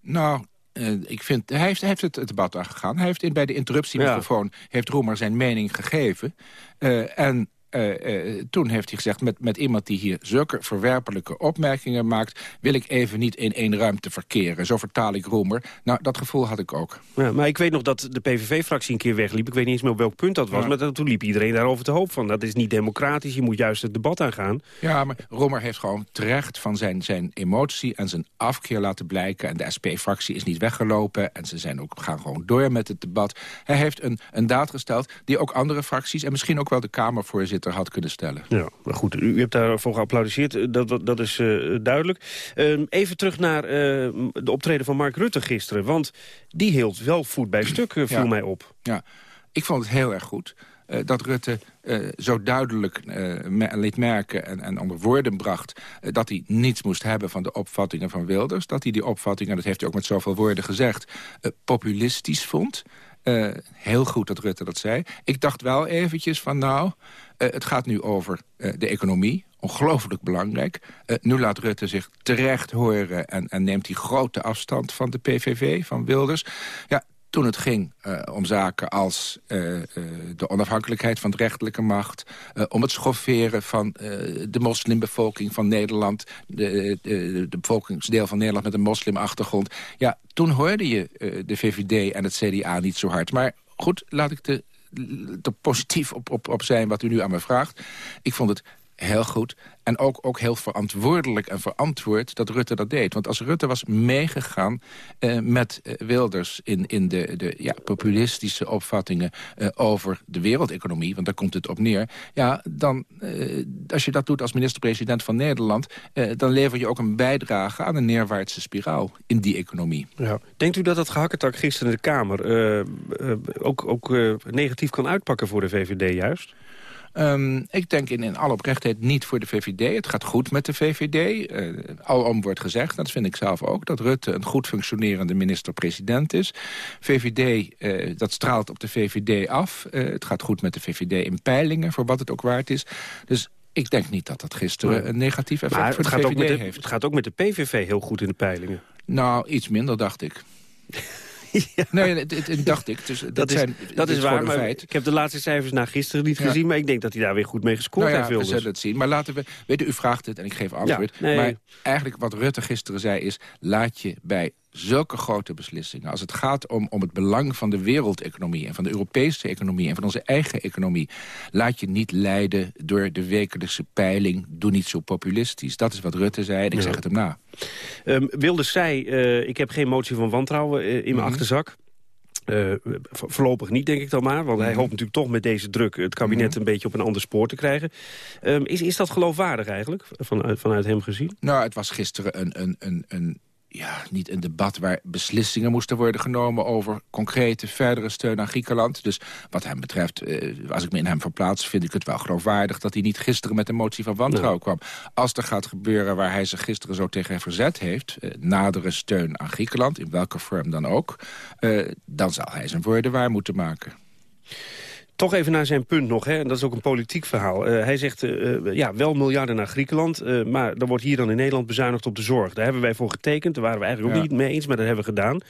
Nou, uh, ik vind, hij heeft, hij heeft het, het, debat aangegaan. Hij heeft in, bij de interruptiemicrofoon ja. heeft Roemer zijn mening gegeven. Uh, en uh, uh, toen heeft hij gezegd, met, met iemand die hier zulke verwerpelijke opmerkingen maakt... wil ik even niet in één ruimte verkeren. Zo vertaal ik Roemer. Nou, dat gevoel had ik ook. Ja, maar ik weet nog dat de PVV-fractie een keer wegliep. Ik weet niet eens meer op welk punt dat was. Ja. Maar dat, toen liep iedereen daarover te hoop van. Dat is niet democratisch, je moet juist het debat aangaan. Ja, maar Roemer heeft gewoon terecht van zijn, zijn emotie en zijn afkeer laten blijken. En de SP-fractie is niet weggelopen. En ze zijn ook, gaan gewoon door met het debat. Hij heeft een, een daad gesteld die ook andere fracties... en misschien ook wel de Kamervoorzitter had kunnen stellen. Ja, maar goed, u hebt daarvoor geapplaudiseerd, dat, dat, dat is uh, duidelijk. Uh, even terug naar uh, de optreden van Mark Rutte gisteren. Want die hield wel voet bij stuk, viel ja. mij op. Ja, ik vond het heel erg goed. Dat Rutte uh, zo duidelijk uh, me liet merken en, en onder woorden bracht... dat hij niets moest hebben van de opvattingen van Wilders. Dat hij die opvattingen, dat heeft hij ook met zoveel woorden gezegd... populistisch vond. Heel goed dat Rutte dat zei. Ik dacht wel eventjes van nou, uh, het gaat nu over uh, de economie. Ongelooflijk belangrijk. Nu laat Rutte zich terecht horen en, en neemt hij grote afstand van de PVV, van Wilders. Ja, toen het ging uh, om zaken als uh, uh, de onafhankelijkheid van de rechterlijke macht... om het schofferen van de moslimbevolking van Nederland... De, de, de, bevolkingsdeel van Nederland met een moslimachtergrond... ja, toen hoorde je de VVD en het CDA niet zo hard. Maar goed, laat ik er positief op, op, op zijn wat u nu aan me vraagt. Ik vond het heel goed. En ook, ook heel verantwoordelijk en verantwoord dat Rutte dat deed. Want als Rutte was meegegaan uh, met uh, Wilders in, in de, de ja, populistische opvattingen uh, over de wereldeconomie, want daar komt het op neer. Ja, dan, als je dat doet als minister-president van Nederland, dan lever je ook een bijdrage aan een neerwaartse spiraal in die economie. Ja. Denkt u dat dat gehakketak gisteren in de Kamer ook, ook negatief kan uitpakken voor de VVD juist? Um, ik denk in, in alle oprechtheid niet voor de VVD. Het gaat goed met de VVD. Uh, alom wordt gezegd, dat vind ik zelf ook... dat Rutte een goed functionerende minister-president is. VVD, uh, dat straalt op de VVD af. Uh, het gaat goed met de VVD in peilingen, voor wat het ook waard is. Dus ik denk niet dat dat gisteren een negatief effect maar voor de gaat VVD ook met de, heeft. Het gaat ook met de PVV heel goed in de peilingen. Nou, iets minder, dacht ik. (laughs) (laughs) ja. Nee, dat dacht ik. Dus dat, dat is, zijn, dat is waar, maar feit. ik heb de laatste cijfers na gisteren niet ja. gezien... maar ik denk dat hij daar weer goed mee gescoord nou ja, heeft. we zullen het zien. Maar laten we... Weet u, u vraagt het en ik geef antwoord. Nee. Maar eigenlijk wat Rutte gisteren zei is... laat je bij zulke grote beslissingen... als het gaat om, om het belang van de wereldeconomie... en van de Europese economie en van onze eigen economie... laat je niet leiden door de wekelijkse peiling... doe niet zo populistisch. Dat is wat Rutte zei en ik Ja. zeg het hem na. Um, Wilders zei, eh, ik heb geen motie van wantrouwen eh, in mijn Mhm. achterzak. Eh, vo- voorlopig niet, denk ik dan maar. Want Mhm. hij hoopt natuurlijk toch met deze druk... het kabinet een beetje op een ander spoor te krijgen. Um, is, is dat geloofwaardig eigenlijk, vanuit, vanuit hem gezien? Nou, het was gisteren een, een, een, een, ja, niet een debat waar beslissingen moesten worden genomen... over concrete verdere steun aan Griekenland. Dus wat hem betreft, eh, als ik me in hem verplaats... vind ik het wel geloofwaardig dat hij niet gisteren met een motie van wantrouwen kwam. Als er gaat gebeuren waar hij zich gisteren zo tegen verzet heeft... Eh, nadere steun aan Griekenland, in welke vorm dan ook... eh, dan zal hij zijn woorden waar moeten maken. Toch even naar zijn punt nog, hè? en dat is ook een politiek verhaal. Eh, hij zegt, eh, eh, ja, wel miljarden naar Griekenland... maar er wordt hier dan in Nederland bezuinigd op de zorg. Daar hebben wij voor getekend, daar waren we eigenlijk ook niet mee eens... maar dat hebben we gedaan.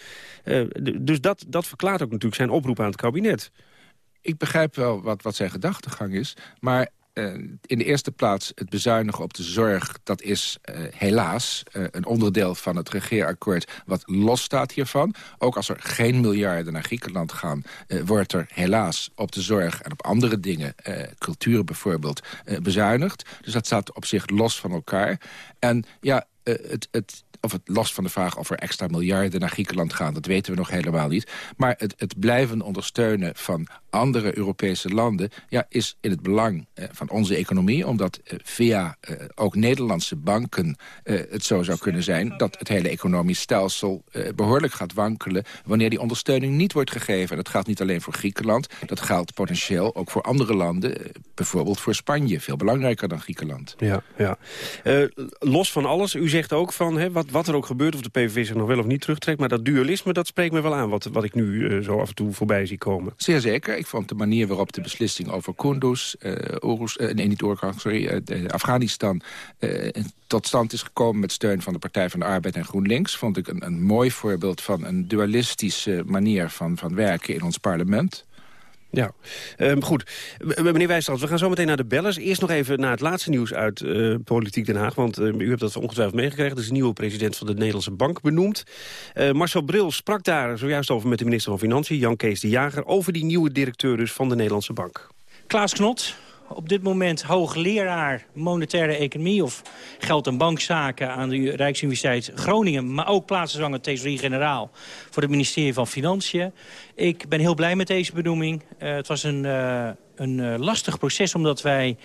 Dus dat, dat verklaart ook natuurlijk zijn oproep aan het kabinet. Ik begrijp wel wat, wat zijn gedachtegang is, maar... eh, in de eerste plaats het bezuinigen op de zorg... dat is eh, helaas eh, een onderdeel van het regeerakkoord... wat losstaat hiervan. Ook als er geen miljarden naar Griekenland gaan... wordt er helaas op de zorg en op andere dingen... cultuur bijvoorbeeld, bezuinigd. Dus dat staat op zich los van elkaar. En ja, het... het of het los van de vraag of er extra miljarden naar Griekenland gaan... dat weten we nog helemaal niet. Maar het, het blijven ondersteunen van andere Europese landen... Ja, is in het belang eh, van onze economie... omdat eh, via eh, ook Nederlandse banken eh, het zo zou kunnen zijn... dat het hele economisch stelsel eh, behoorlijk gaat wankelen... wanneer die ondersteuning niet wordt gegeven. En dat geldt niet alleen voor Griekenland. Dat geldt potentieel ook voor andere landen. bijvoorbeeld voor Spanje. Veel belangrijker dan Griekenland. Ja, ja. Los van alles, u zegt ook van hè, wat, wat er ook gebeurt... of de PVV zich nog wel of niet terugtrekt... maar dat dualisme, dat spreekt me wel aan... wat, wat ik nu eh, zo af en toe voorbij zie komen. Zeer zeker. Ik vond de manier waarop de beslissing over Kunduz, eh Oeruz, eh, nee niet sorry, Afghanistan tot stand is gekomen met steun van de Partij van de Arbeid en GroenLinks, vond ik een, een mooi voorbeeld van een dualistische manier van, van werken in ons parlement. Ja, Ehm, goed. Meneer Wijsland, we gaan zo meteen naar de bellers. Eerst nog even naar het laatste nieuws uit eh, Politiek Den Haag. Want eh, u hebt dat ongetwijfeld meegekregen. Er is een nieuwe president van de Nederlandse Bank benoemd. Eh, Marcel Bril sprak daar zojuist over met de minister van Financiën... Jan Kees de Jager, over die nieuwe directeur dus van de Nederlandse Bank. Klaas Knot, op dit moment hoogleraar monetaire economie... of geld- en bankzaken aan de Rijksuniversiteit Groningen... maar ook plaatsvervanger thesaurier-generaal voor het ministerie van Financiën. Ik ben heel blij met deze benoeming. Eh, het was een, eh, een eh, lastig proces omdat wij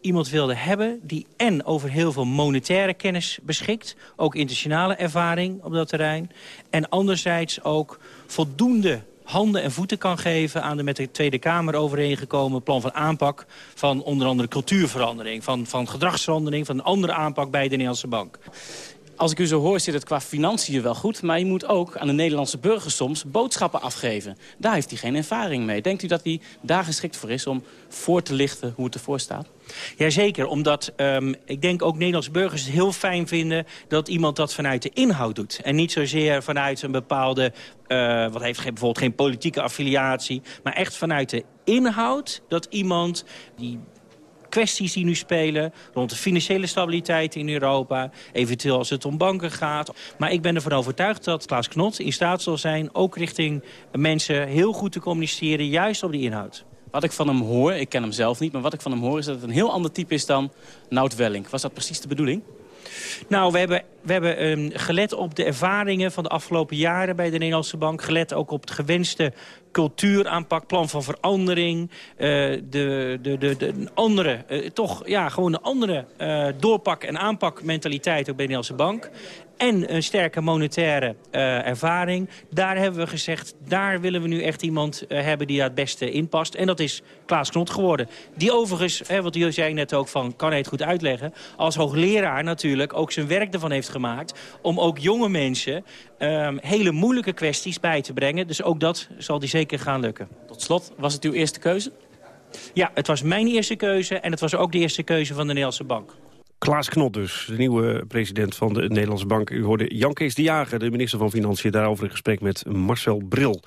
iemand wilden hebben... die en over heel veel monetaire kennis beschikt... ook internationale ervaring op dat terrein... en anderzijds ook voldoende handen en voeten kan geven... aan de met de Tweede Kamer overeengekomen plan van aanpak... van onder andere cultuurverandering, van, van gedragsverandering... van een andere aanpak bij de Nederlandse Bank. Als ik u zo hoor zit het qua financiën wel goed... maar je moet ook aan de Nederlandse burger soms boodschappen afgeven. Daar heeft hij geen ervaring mee. Denkt u dat hij daar geschikt voor is om voor te lichten hoe het ervoor staat? Jazeker, omdat ehm, ik denk ook Nederlandse burgers het heel fijn vinden... dat iemand dat vanuit de inhoud doet. En niet zozeer vanuit een bepaalde... eh, wat heeft bijvoorbeeld geen politieke affiliatie... maar echt vanuit de inhoud dat iemand die kwesties die nu spelen... rond de financiële stabiliteit in Europa... eventueel als het om banken gaat. Maar ik ben ervan overtuigd dat Klaas Knot in staat zal zijn... ook richting mensen heel goed te communiceren, juist op die inhoud. Wat ik van hem hoor, ik ken hem zelf niet... maar wat ik van hem hoor is dat het een heel ander type is dan Nout Welling. Was dat precies de bedoeling? Nou, we hebben, we hebben ehm, gelet op de ervaringen van de afgelopen jaren bij de Nederlandse Bank. Gelet ook op het gewenste cultuuraanpak, plan van verandering. eh, de, de, de, de andere, eh, toch ja, gewoon een andere eh, doorpak- en aanpakmentaliteit ook bij de Nederlandse Bank. En een sterke monetaire eh, ervaring. Daar hebben we gezegd, daar willen we nu echt iemand eh, hebben die daar het beste in past. En dat is Klaas Knot geworden. Die overigens, hè, wat u zei net ook van, kan hij het goed uitleggen... als hoogleraar natuurlijk ook zijn werk ervan heeft gemaakt... om ook jonge mensen ehm, hele moeilijke kwesties bij te brengen. Dus ook dat zal die zeker gaan lukken. Tot slot, was het uw eerste keuze? Ja, het was mijn eerste keuze en het was ook de eerste keuze van de Nederlandse Bank. Klaas Knot dus, de nieuwe president van de Nederlandse Bank. U hoorde Jan Kees de Jager, de minister van Financiën... daarover in gesprek met Marcel Bril.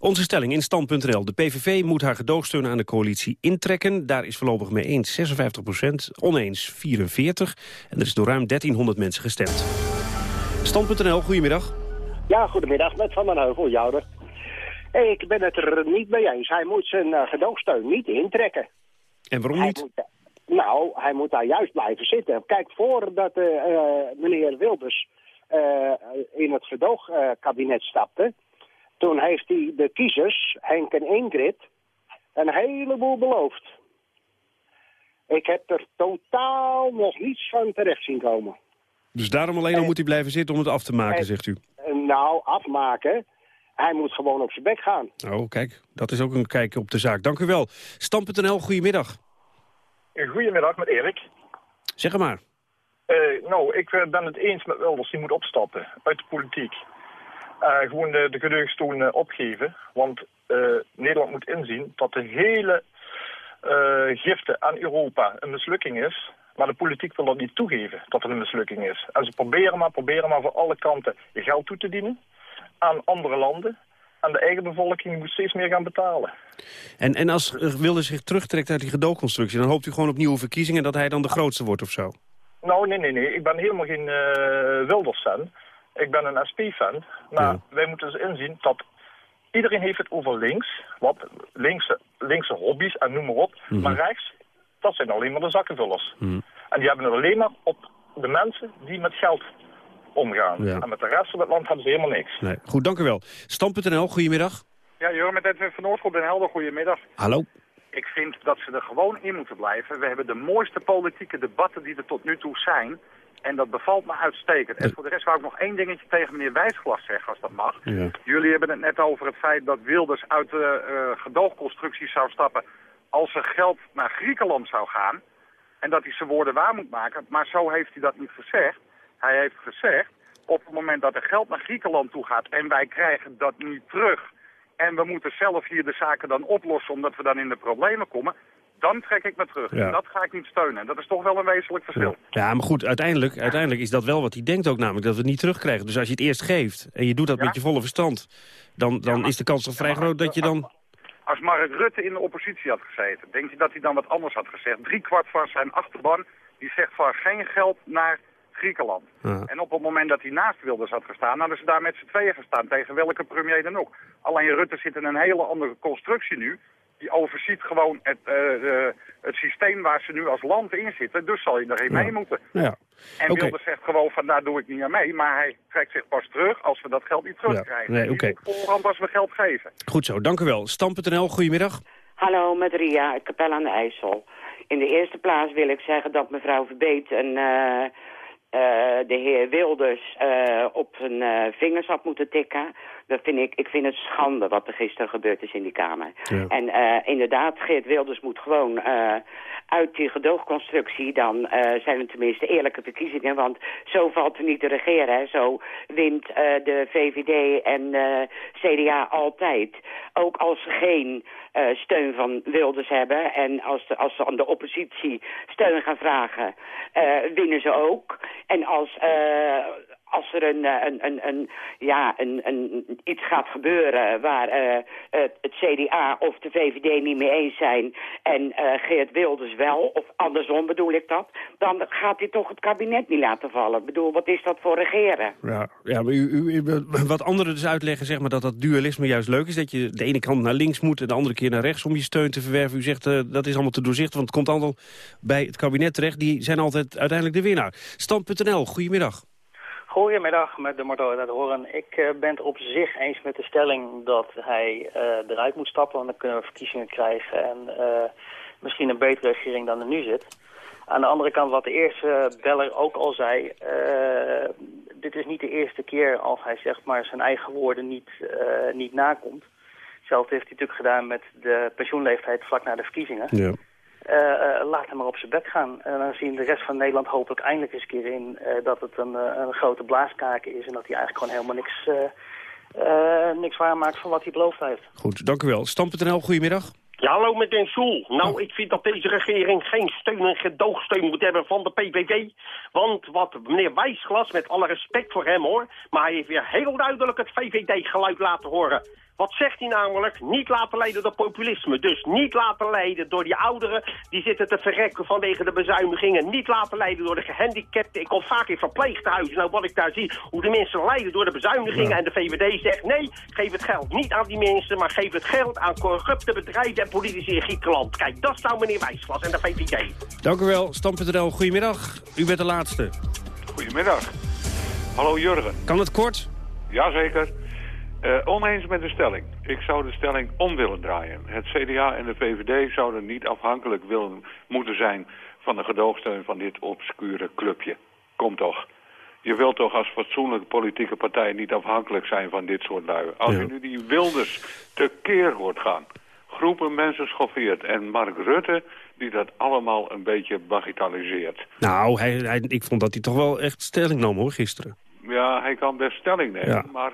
Onze stelling in stand.nl. De PVV moet haar gedoogsteun aan de coalitie intrekken. Daar is voorlopig mee eens 56 procent, oneens 44. En er is door ruim 1300 mensen gestemd. Stand.nl, goedemiddag. Ja, goedemiddag, met Van den Heuvel, Jouder. Ik ben het er niet mee eens. Hij moet zijn uh, gedoogsteun niet intrekken. En waarom Hij niet? moet- nou, hij moet daar juist blijven zitten. Kijk, voordat uh, uh, meneer Wilders uh, in het gedoogkabinet stapte... toen heeft hij de kiezers, Henk en Ingrid, een heleboel beloofd. Ik heb er totaal nog niets van terecht zien komen. Dus daarom alleen al moet hij blijven zitten om het af te maken, En- zegt u. Nou, afmaken. Hij moet gewoon op zijn bek gaan. Oh, kijk, dat is ook een kijk op de zaak. Dank u wel. Stam.nl, goedemiddag. Goedemiddag met Erik. Zeg maar. Uh, nou, ik ben het eens met Wilders, die moet opstappen uit de politiek. Uh, gewoon de, de gedeugstoon opgeven. Want Nederland moet inzien dat de hele gifte aan Europa een mislukking is. Maar de politiek wil dat niet toegeven, dat het een mislukking is. En ze proberen maar, proberen maar voor alle kanten geld toe te dienen aan andere landen. En de eigen bevolking moet steeds meer gaan betalen. En, en als Wilders zich terugtrekt uit die gedoogconstructie... dan hoopt u gewoon op nieuwe verkiezingen dat hij dan de grootste wordt of zo? Nou, nee, nee, nee. Ik ben helemaal geen uh, Wilders-fan. Ik ben een SP-fan. Maar ja. wij moeten dus inzien dat iedereen heeft het over links. Wat linkse, linkse hobby's en noem maar op. Mm -hmm. Maar rechts, dat zijn alleen maar de zakkenvullers. Mhm. En die hebben het alleen maar op de mensen die met geld omgaan. Ja. En met de rest van het land hebben ze helemaal niks. Nee. Goed, dank u wel. Stam.nl, goedemiddag. Ja, joh, met Edwin van Noordschot Den Helder, goedemiddag. Hallo. Ik vind dat ze er gewoon in moeten blijven. We hebben de mooiste politieke debatten die er tot nu toe zijn. En dat bevalt me uitstekend. En voor de rest wou ik nog één dingetje tegen meneer Wijsglas zeggen, als dat mag. Ja. Jullie hebben het net over het feit dat Wilders uit de uh, gedoogconstructie zou stappen... als er geld naar Griekenland zou gaan. En dat hij zijn woorden waar moet maken. Maar zo heeft hij dat niet gezegd. Hij heeft gezegd, op het moment dat er geld naar Griekenland toe gaat... en wij krijgen dat niet terug... en we moeten zelf hier de zaken dan oplossen... omdat we dan in de problemen komen... dan trek ik me terug. Ja. Dat ga ik niet steunen. En dat is toch wel een wezenlijk verschil. Ja, maar goed, uiteindelijk, uiteindelijk is dat wel wat hij denkt ook namelijk... dat we het niet terugkrijgen. Dus als je het eerst geeft en je doet dat Ja. met je volle verstand... dan, dan is de kans toch vrij groot dat je dan... Als Mark Rutte in de oppositie had gezeten... denk je dat hij dan wat anders had gezegd? Drie kwart van zijn achterban die zegt van geen geld naar Griekenland. Ja. En op het moment dat hij naast Wilders had gestaan, hadden ze daar met z'n tweeën gestaan, tegen welke premier dan ook. Alleen Rutte zit in een hele andere constructie nu. Die overziet gewoon het, uh, uh, het systeem waar ze nu als land in zitten. Dus zal je erin Ja. mee moeten. Ja. En Oké. Wilders zegt gewoon van daar doe ik niet aan mee. Maar hij trekt zich pas terug als we dat geld niet terugkrijgen. Nee, En oké. voorhand als we geld geven. Goed zo, dank u wel. Stam.nl, goedemiddag. Hallo, met Ria Kapel aan de IJssel. In de eerste plaats wil ik zeggen dat mevrouw Verbeet en eh, eh, de heer Wilders eh, op zijn eh, vingers had moeten tikken. Dat vind ik, ik vind het schande wat er gisteren gebeurd is in die Kamer. Ja. En eh, inderdaad, Geert Wilders moet gewoon eh, uit die gedoogconstructie. Dan eh, zijn er tenminste eerlijke verkiezingen. Want zo valt er niet te regeren. Hè. Zo wint de VVD en CDA altijd. Ook als ze geen steun van Wilders hebben. En als, de, als ze aan de oppositie steun gaan vragen, winnen ze ook. En als... als er een, eh, een, een, een, ja, een, een, iets gaat gebeuren waar eh, het, CDA of de VVD niet mee eens zijn en eh, Geert Wilders wel, of andersom bedoel ik dat, dan gaat hij toch het kabinet niet laten vallen. Ik bedoel, wat is dat voor regeren? Ja, ja maar u, wat anderen dus uitleggen zeg maar, dat dat dualisme juist leuk is. Dat je de ene kant naar links moet en de andere keer naar rechts om je steun te verwerven. U zegt dat is allemaal te doorzichtig, want het komt allemaal bij het kabinet terecht. Die zijn altijd uiteindelijk de winnaar. Stand.nl, goedemiddag. Goedemiddag, met de Marto uit Horen. Ik eh, ben het op zich eens met de stelling dat hij eh, eruit moet stappen, want dan kunnen we verkiezingen krijgen en eh, misschien een betere regering dan er nu zit. Aan de andere kant, wat de eerste beller ook al zei, dit is niet de eerste keer als hij zeg maar zijn eigen woorden niet, niet nakomt. Hetzelfde heeft hij natuurlijk gedaan met de pensioenleeftijd vlak na de verkiezingen. Ja. Eh, eh, laat hem maar op zijn bek gaan. En dan zien de rest van Nederland hopelijk eindelijk eens een keer in eh, dat het een, eh, een grote blaaskaken is. En dat hij eigenlijk gewoon helemaal niks, eh, eh, niks waarmaakt van wat hij beloofd heeft. Goed, dank u wel. Stand.nl, goedemiddag. Ja, hallo met Den Soel. Nou, ik vind dat deze regering geen steun en gedoogsteun moet hebben van de PVV. Want wat meneer Wijsglas, met alle respect voor hem hoor... maar hij heeft weer heel duidelijk het VVD-geluid laten horen. Wat zegt hij namelijk? Niet laten leiden door populisme. Dus niet laten leiden door die ouderen die zitten te verrekken vanwege de bezuinigingen. Niet laten leiden door de gehandicapten. Ik kom vaak in verpleeghuizen. Nou, wat ik daar zie, hoe de mensen lijden door de bezuinigingen. En de VVD zegt nee, geef het geld niet aan die mensen, maar geef het geld aan corrupte bedrijven en politici in Griekenland. Kijk, dat is nou meneer Wijsglas en de VVD. Dank u wel, Stam.nl. Goedemiddag. U bent de laatste. Goedemiddag. Hallo Jurgen. Kan het kort? Jazeker. Uh, oneens met de stelling. Ik zou de stelling om willen draaien. Het CDA en de VVD zouden niet afhankelijk willen moeten zijn van de gedoogsteun van dit obscure clubje. Kom toch. Je wilt toch als fatsoenlijke politieke partij niet afhankelijk zijn van dit soort lui. Als je nu die Wilders tekeer hoort gaan, groepen mensen schoffeert en Mark Rutte die dat allemaal een beetje bagitaliseert. Nou, hij, hij, ik vond dat hij toch wel echt stelling nam hoor, gisteren. Ja, hij kan best stelling nemen, maar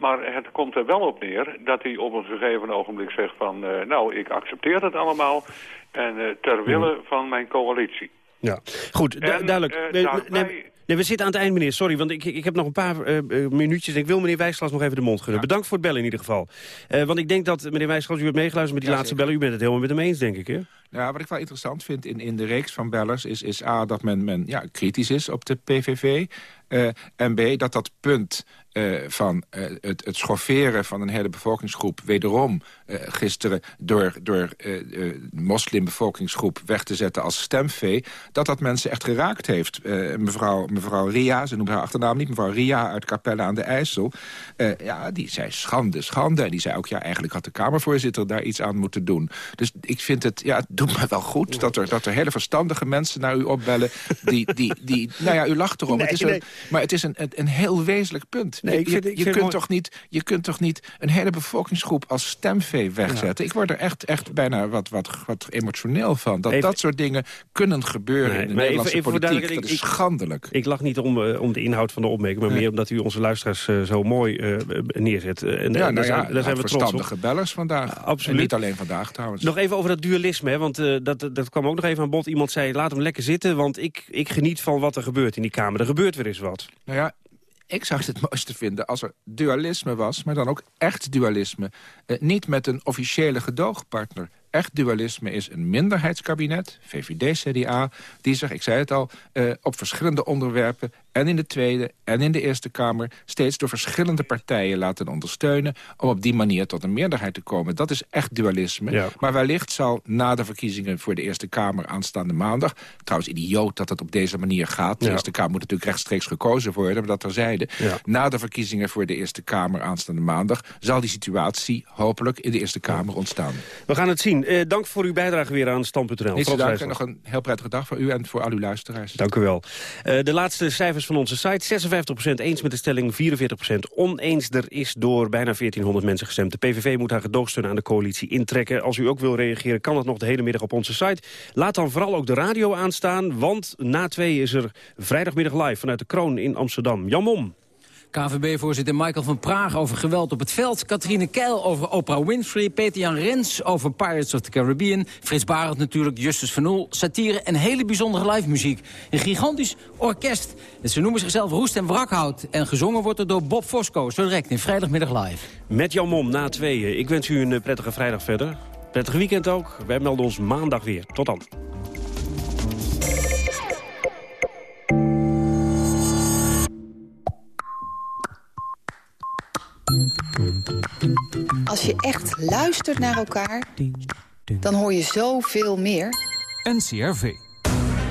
maar het komt er wel op neer dat hij op een gegeven ogenblik zegt van... Uh, nou, ik accepteer het allemaal en uh, ter wille van mijn coalitie. Ja, goed, en, duidelijk. Uh, nee, nee, we zitten aan het eind, meneer. Sorry, want ik, ik heb nog een paar minuutjes. Ik wil meneer Wijsglas nog even de mond gunnen. Bedankt voor het bellen in ieder geval. want ik denk dat, meneer Wijsglas, u hebt meegeluisterd met die laatste bellen. U bent het helemaal met hem eens, denk ik, hè? Ja, wat ik wel interessant vind in, in de reeks van bellers... is, is A, dat men, men ja, kritisch is op de PVV... en B, dat dat punt uh, van uh, het, het schofferen van een hele bevolkingsgroep... wederom gisteren door, door moslimbevolkingsgroep weg te zetten als stemvee... dat dat mensen echt geraakt heeft. mevrouw, mevrouw Ria, ze noemt haar achternaam niet... mevrouw Ria uit Capelle aan de IJssel... ja, die zei schande, schande. En die zei ook, ja, eigenlijk had de Kamervoorzitter daar iets aan moeten doen. Dus ik vind het, ja, het doet me wel goed... dat er, dat er hele verstandige mensen naar u opbellen... die, die, die nou ja, u lacht erom. Nee, het is nee. een, maar het is een, een heel wezenlijk punt. Nee, ik je, vind- ik je, vind kunt mooi- toch niet, je kunt toch niet een hele bevolkingsgroep als stemvee wegzetten? Ik word er echt, echt bijna wat, wat, wat emotioneel van. Dat Even- dat soort dingen kunnen gebeuren in de Nederlandse even- even voor politiek. Dat is ik- schandelijk. Ik lach niet om, eh, om de inhoud van de opmerking, maar meer omdat u onze luisteraars eh, zo mooi eh, neerzet. En, Ja, nou daar ja, zijn, daar zijn we trots op. verstandige bellers vandaag. absoluut. En niet alleen vandaag trouwens. Nog even over dat dualisme, hè, want eh, dat, dat kwam ook nog even aan bod. Iemand zei, laat hem lekker zitten, want ik, ik geniet van wat er gebeurt in die Kamer. Er gebeurt weer eens wat. Nou ja, ik zou het mooiste vinden als er dualisme was... maar dan ook echt dualisme. Eh, niet met een officiële gedoogpartner. Echt dualisme is een minderheidskabinet, VVD, CDA... die zich, ik zei het al, eh, op verschillende onderwerpen... en in de Tweede en in de Eerste Kamer... steeds door verschillende partijen laten ondersteunen... om op die manier tot een meerderheid te komen. Dat is echt dualisme. Ja. Maar wellicht zal na de verkiezingen voor de Eerste Kamer aanstaande maandag... trouwens idioot dat het op deze manier gaat. De Ja. Eerste Kamer moet natuurlijk rechtstreeks gekozen worden... maar dat terzijde. Ja. Na de verkiezingen voor de Eerste Kamer aanstaande maandag... zal die situatie hopelijk in de Eerste Kamer ontstaan. We gaan het zien. Eh, dank voor uw bijdrage weer aan Stand.nl. Danken. Wijsland. Nog een heel prettige dag voor u en voor al uw luisteraars. Dank u wel. Eh, de laatste cijfers van onze site. 56% eens met de stelling, 44% oneens. Er is door bijna 1400 mensen gestemd. De PVV moet haar gedoogsteun aan de coalitie intrekken. Als u ook wil reageren, kan dat nog de hele middag op onze site. Laat dan vooral ook de radio aanstaan, want na twee is er vrijdagmiddag live vanuit de Kroon in Amsterdam. Jan Mom. KVB-voorzitter Michael van Praag over geweld op het veld. Katrine Keil over Oprah Winfrey. Peter-Jan Rens over Pirates of the Caribbean. Frits Barend natuurlijk, Justus van Oel. Satire en hele bijzondere live muziek. Een gigantisch orkest. Ze noemen zichzelf Roest en Wrakhout. En gezongen wordt er door Bob Fosco. Zo direct in Vrijdagmiddag Live. Met Jan Mom na tweeën. Ik wens u een eh, prettige vrijdag verder. Prettig weekend ook. Wij melden ons maandag weer. Tot dan. Als je echt luistert naar elkaar, dan hoor je zoveel meer. NCRV.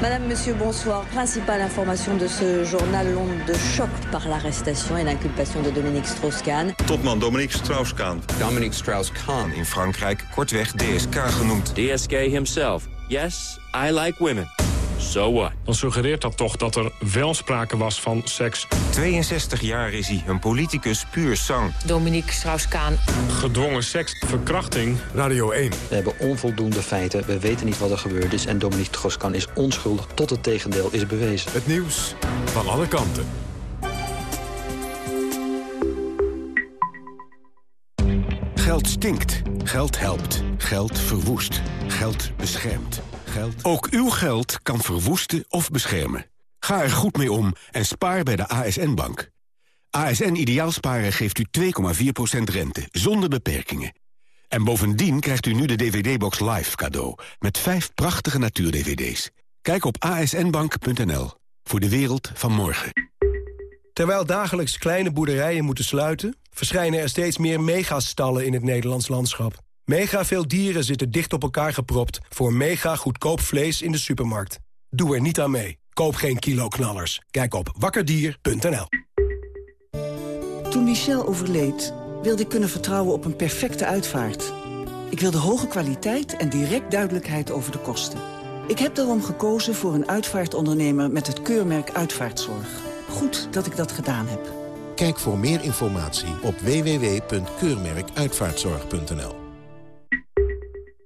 Madame, Monsieur, bonsoir. Principale information de ce journal, l'onde de choc par l'arrestation et l'inculpation de Dominique Strauss-Kahn. Topman Dominique Strauss-Kaan. Dominique Strauss-Kaan. In Frankrijk kortweg DSK genoemd. DSK himself. Yes, I like women. So what? Dan suggereert dat toch dat er wel sprake was van seks. 62 jaar is hij, een politicus puur sang. Dominique Strauss-Kaan. Gedwongen seks, verkrachting. Radio 1. We hebben onvoldoende feiten. We weten niet wat er gebeurd is. En Dominique Troskan is onschuldig tot het tegendeel is bewezen. Het nieuws van alle kanten. Geld stinkt. Geld helpt. Geld verwoest. Geld beschermt. Ook uw geld kan verwoesten of beschermen. Ga er goed mee om en spaar bij de ASN-bank. ASN Ideaalsparen geeft u 2,4% rente, zonder beperkingen. En bovendien krijgt u nu de DVD-box Live cadeau... met vijf prachtige natuur-DVD's. Kijk op asnbank.nl voor de wereld van morgen. Terwijl dagelijks kleine boerderijen moeten sluiten... verschijnen er steeds meer megastallen in het Nederlands landschap. Mega veel dieren zitten dicht op elkaar gepropt... voor mega goedkoop vlees in de supermarkt. Doe er niet aan mee. Koop geen kilo knallers. Kijk op wakkerdier.nl. Toen Michel overleed, wilde ik kunnen vertrouwen op een perfecte uitvaart. Ik wilde hoge kwaliteit en direct duidelijkheid over de kosten. Ik heb daarom gekozen voor een uitvaartondernemer met het keurmerk Uitvaartzorg. Goed dat ik dat gedaan heb. Kijk voor meer informatie op www.keurmerkuitvaartzorg.nl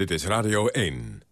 Dit is Radio 1.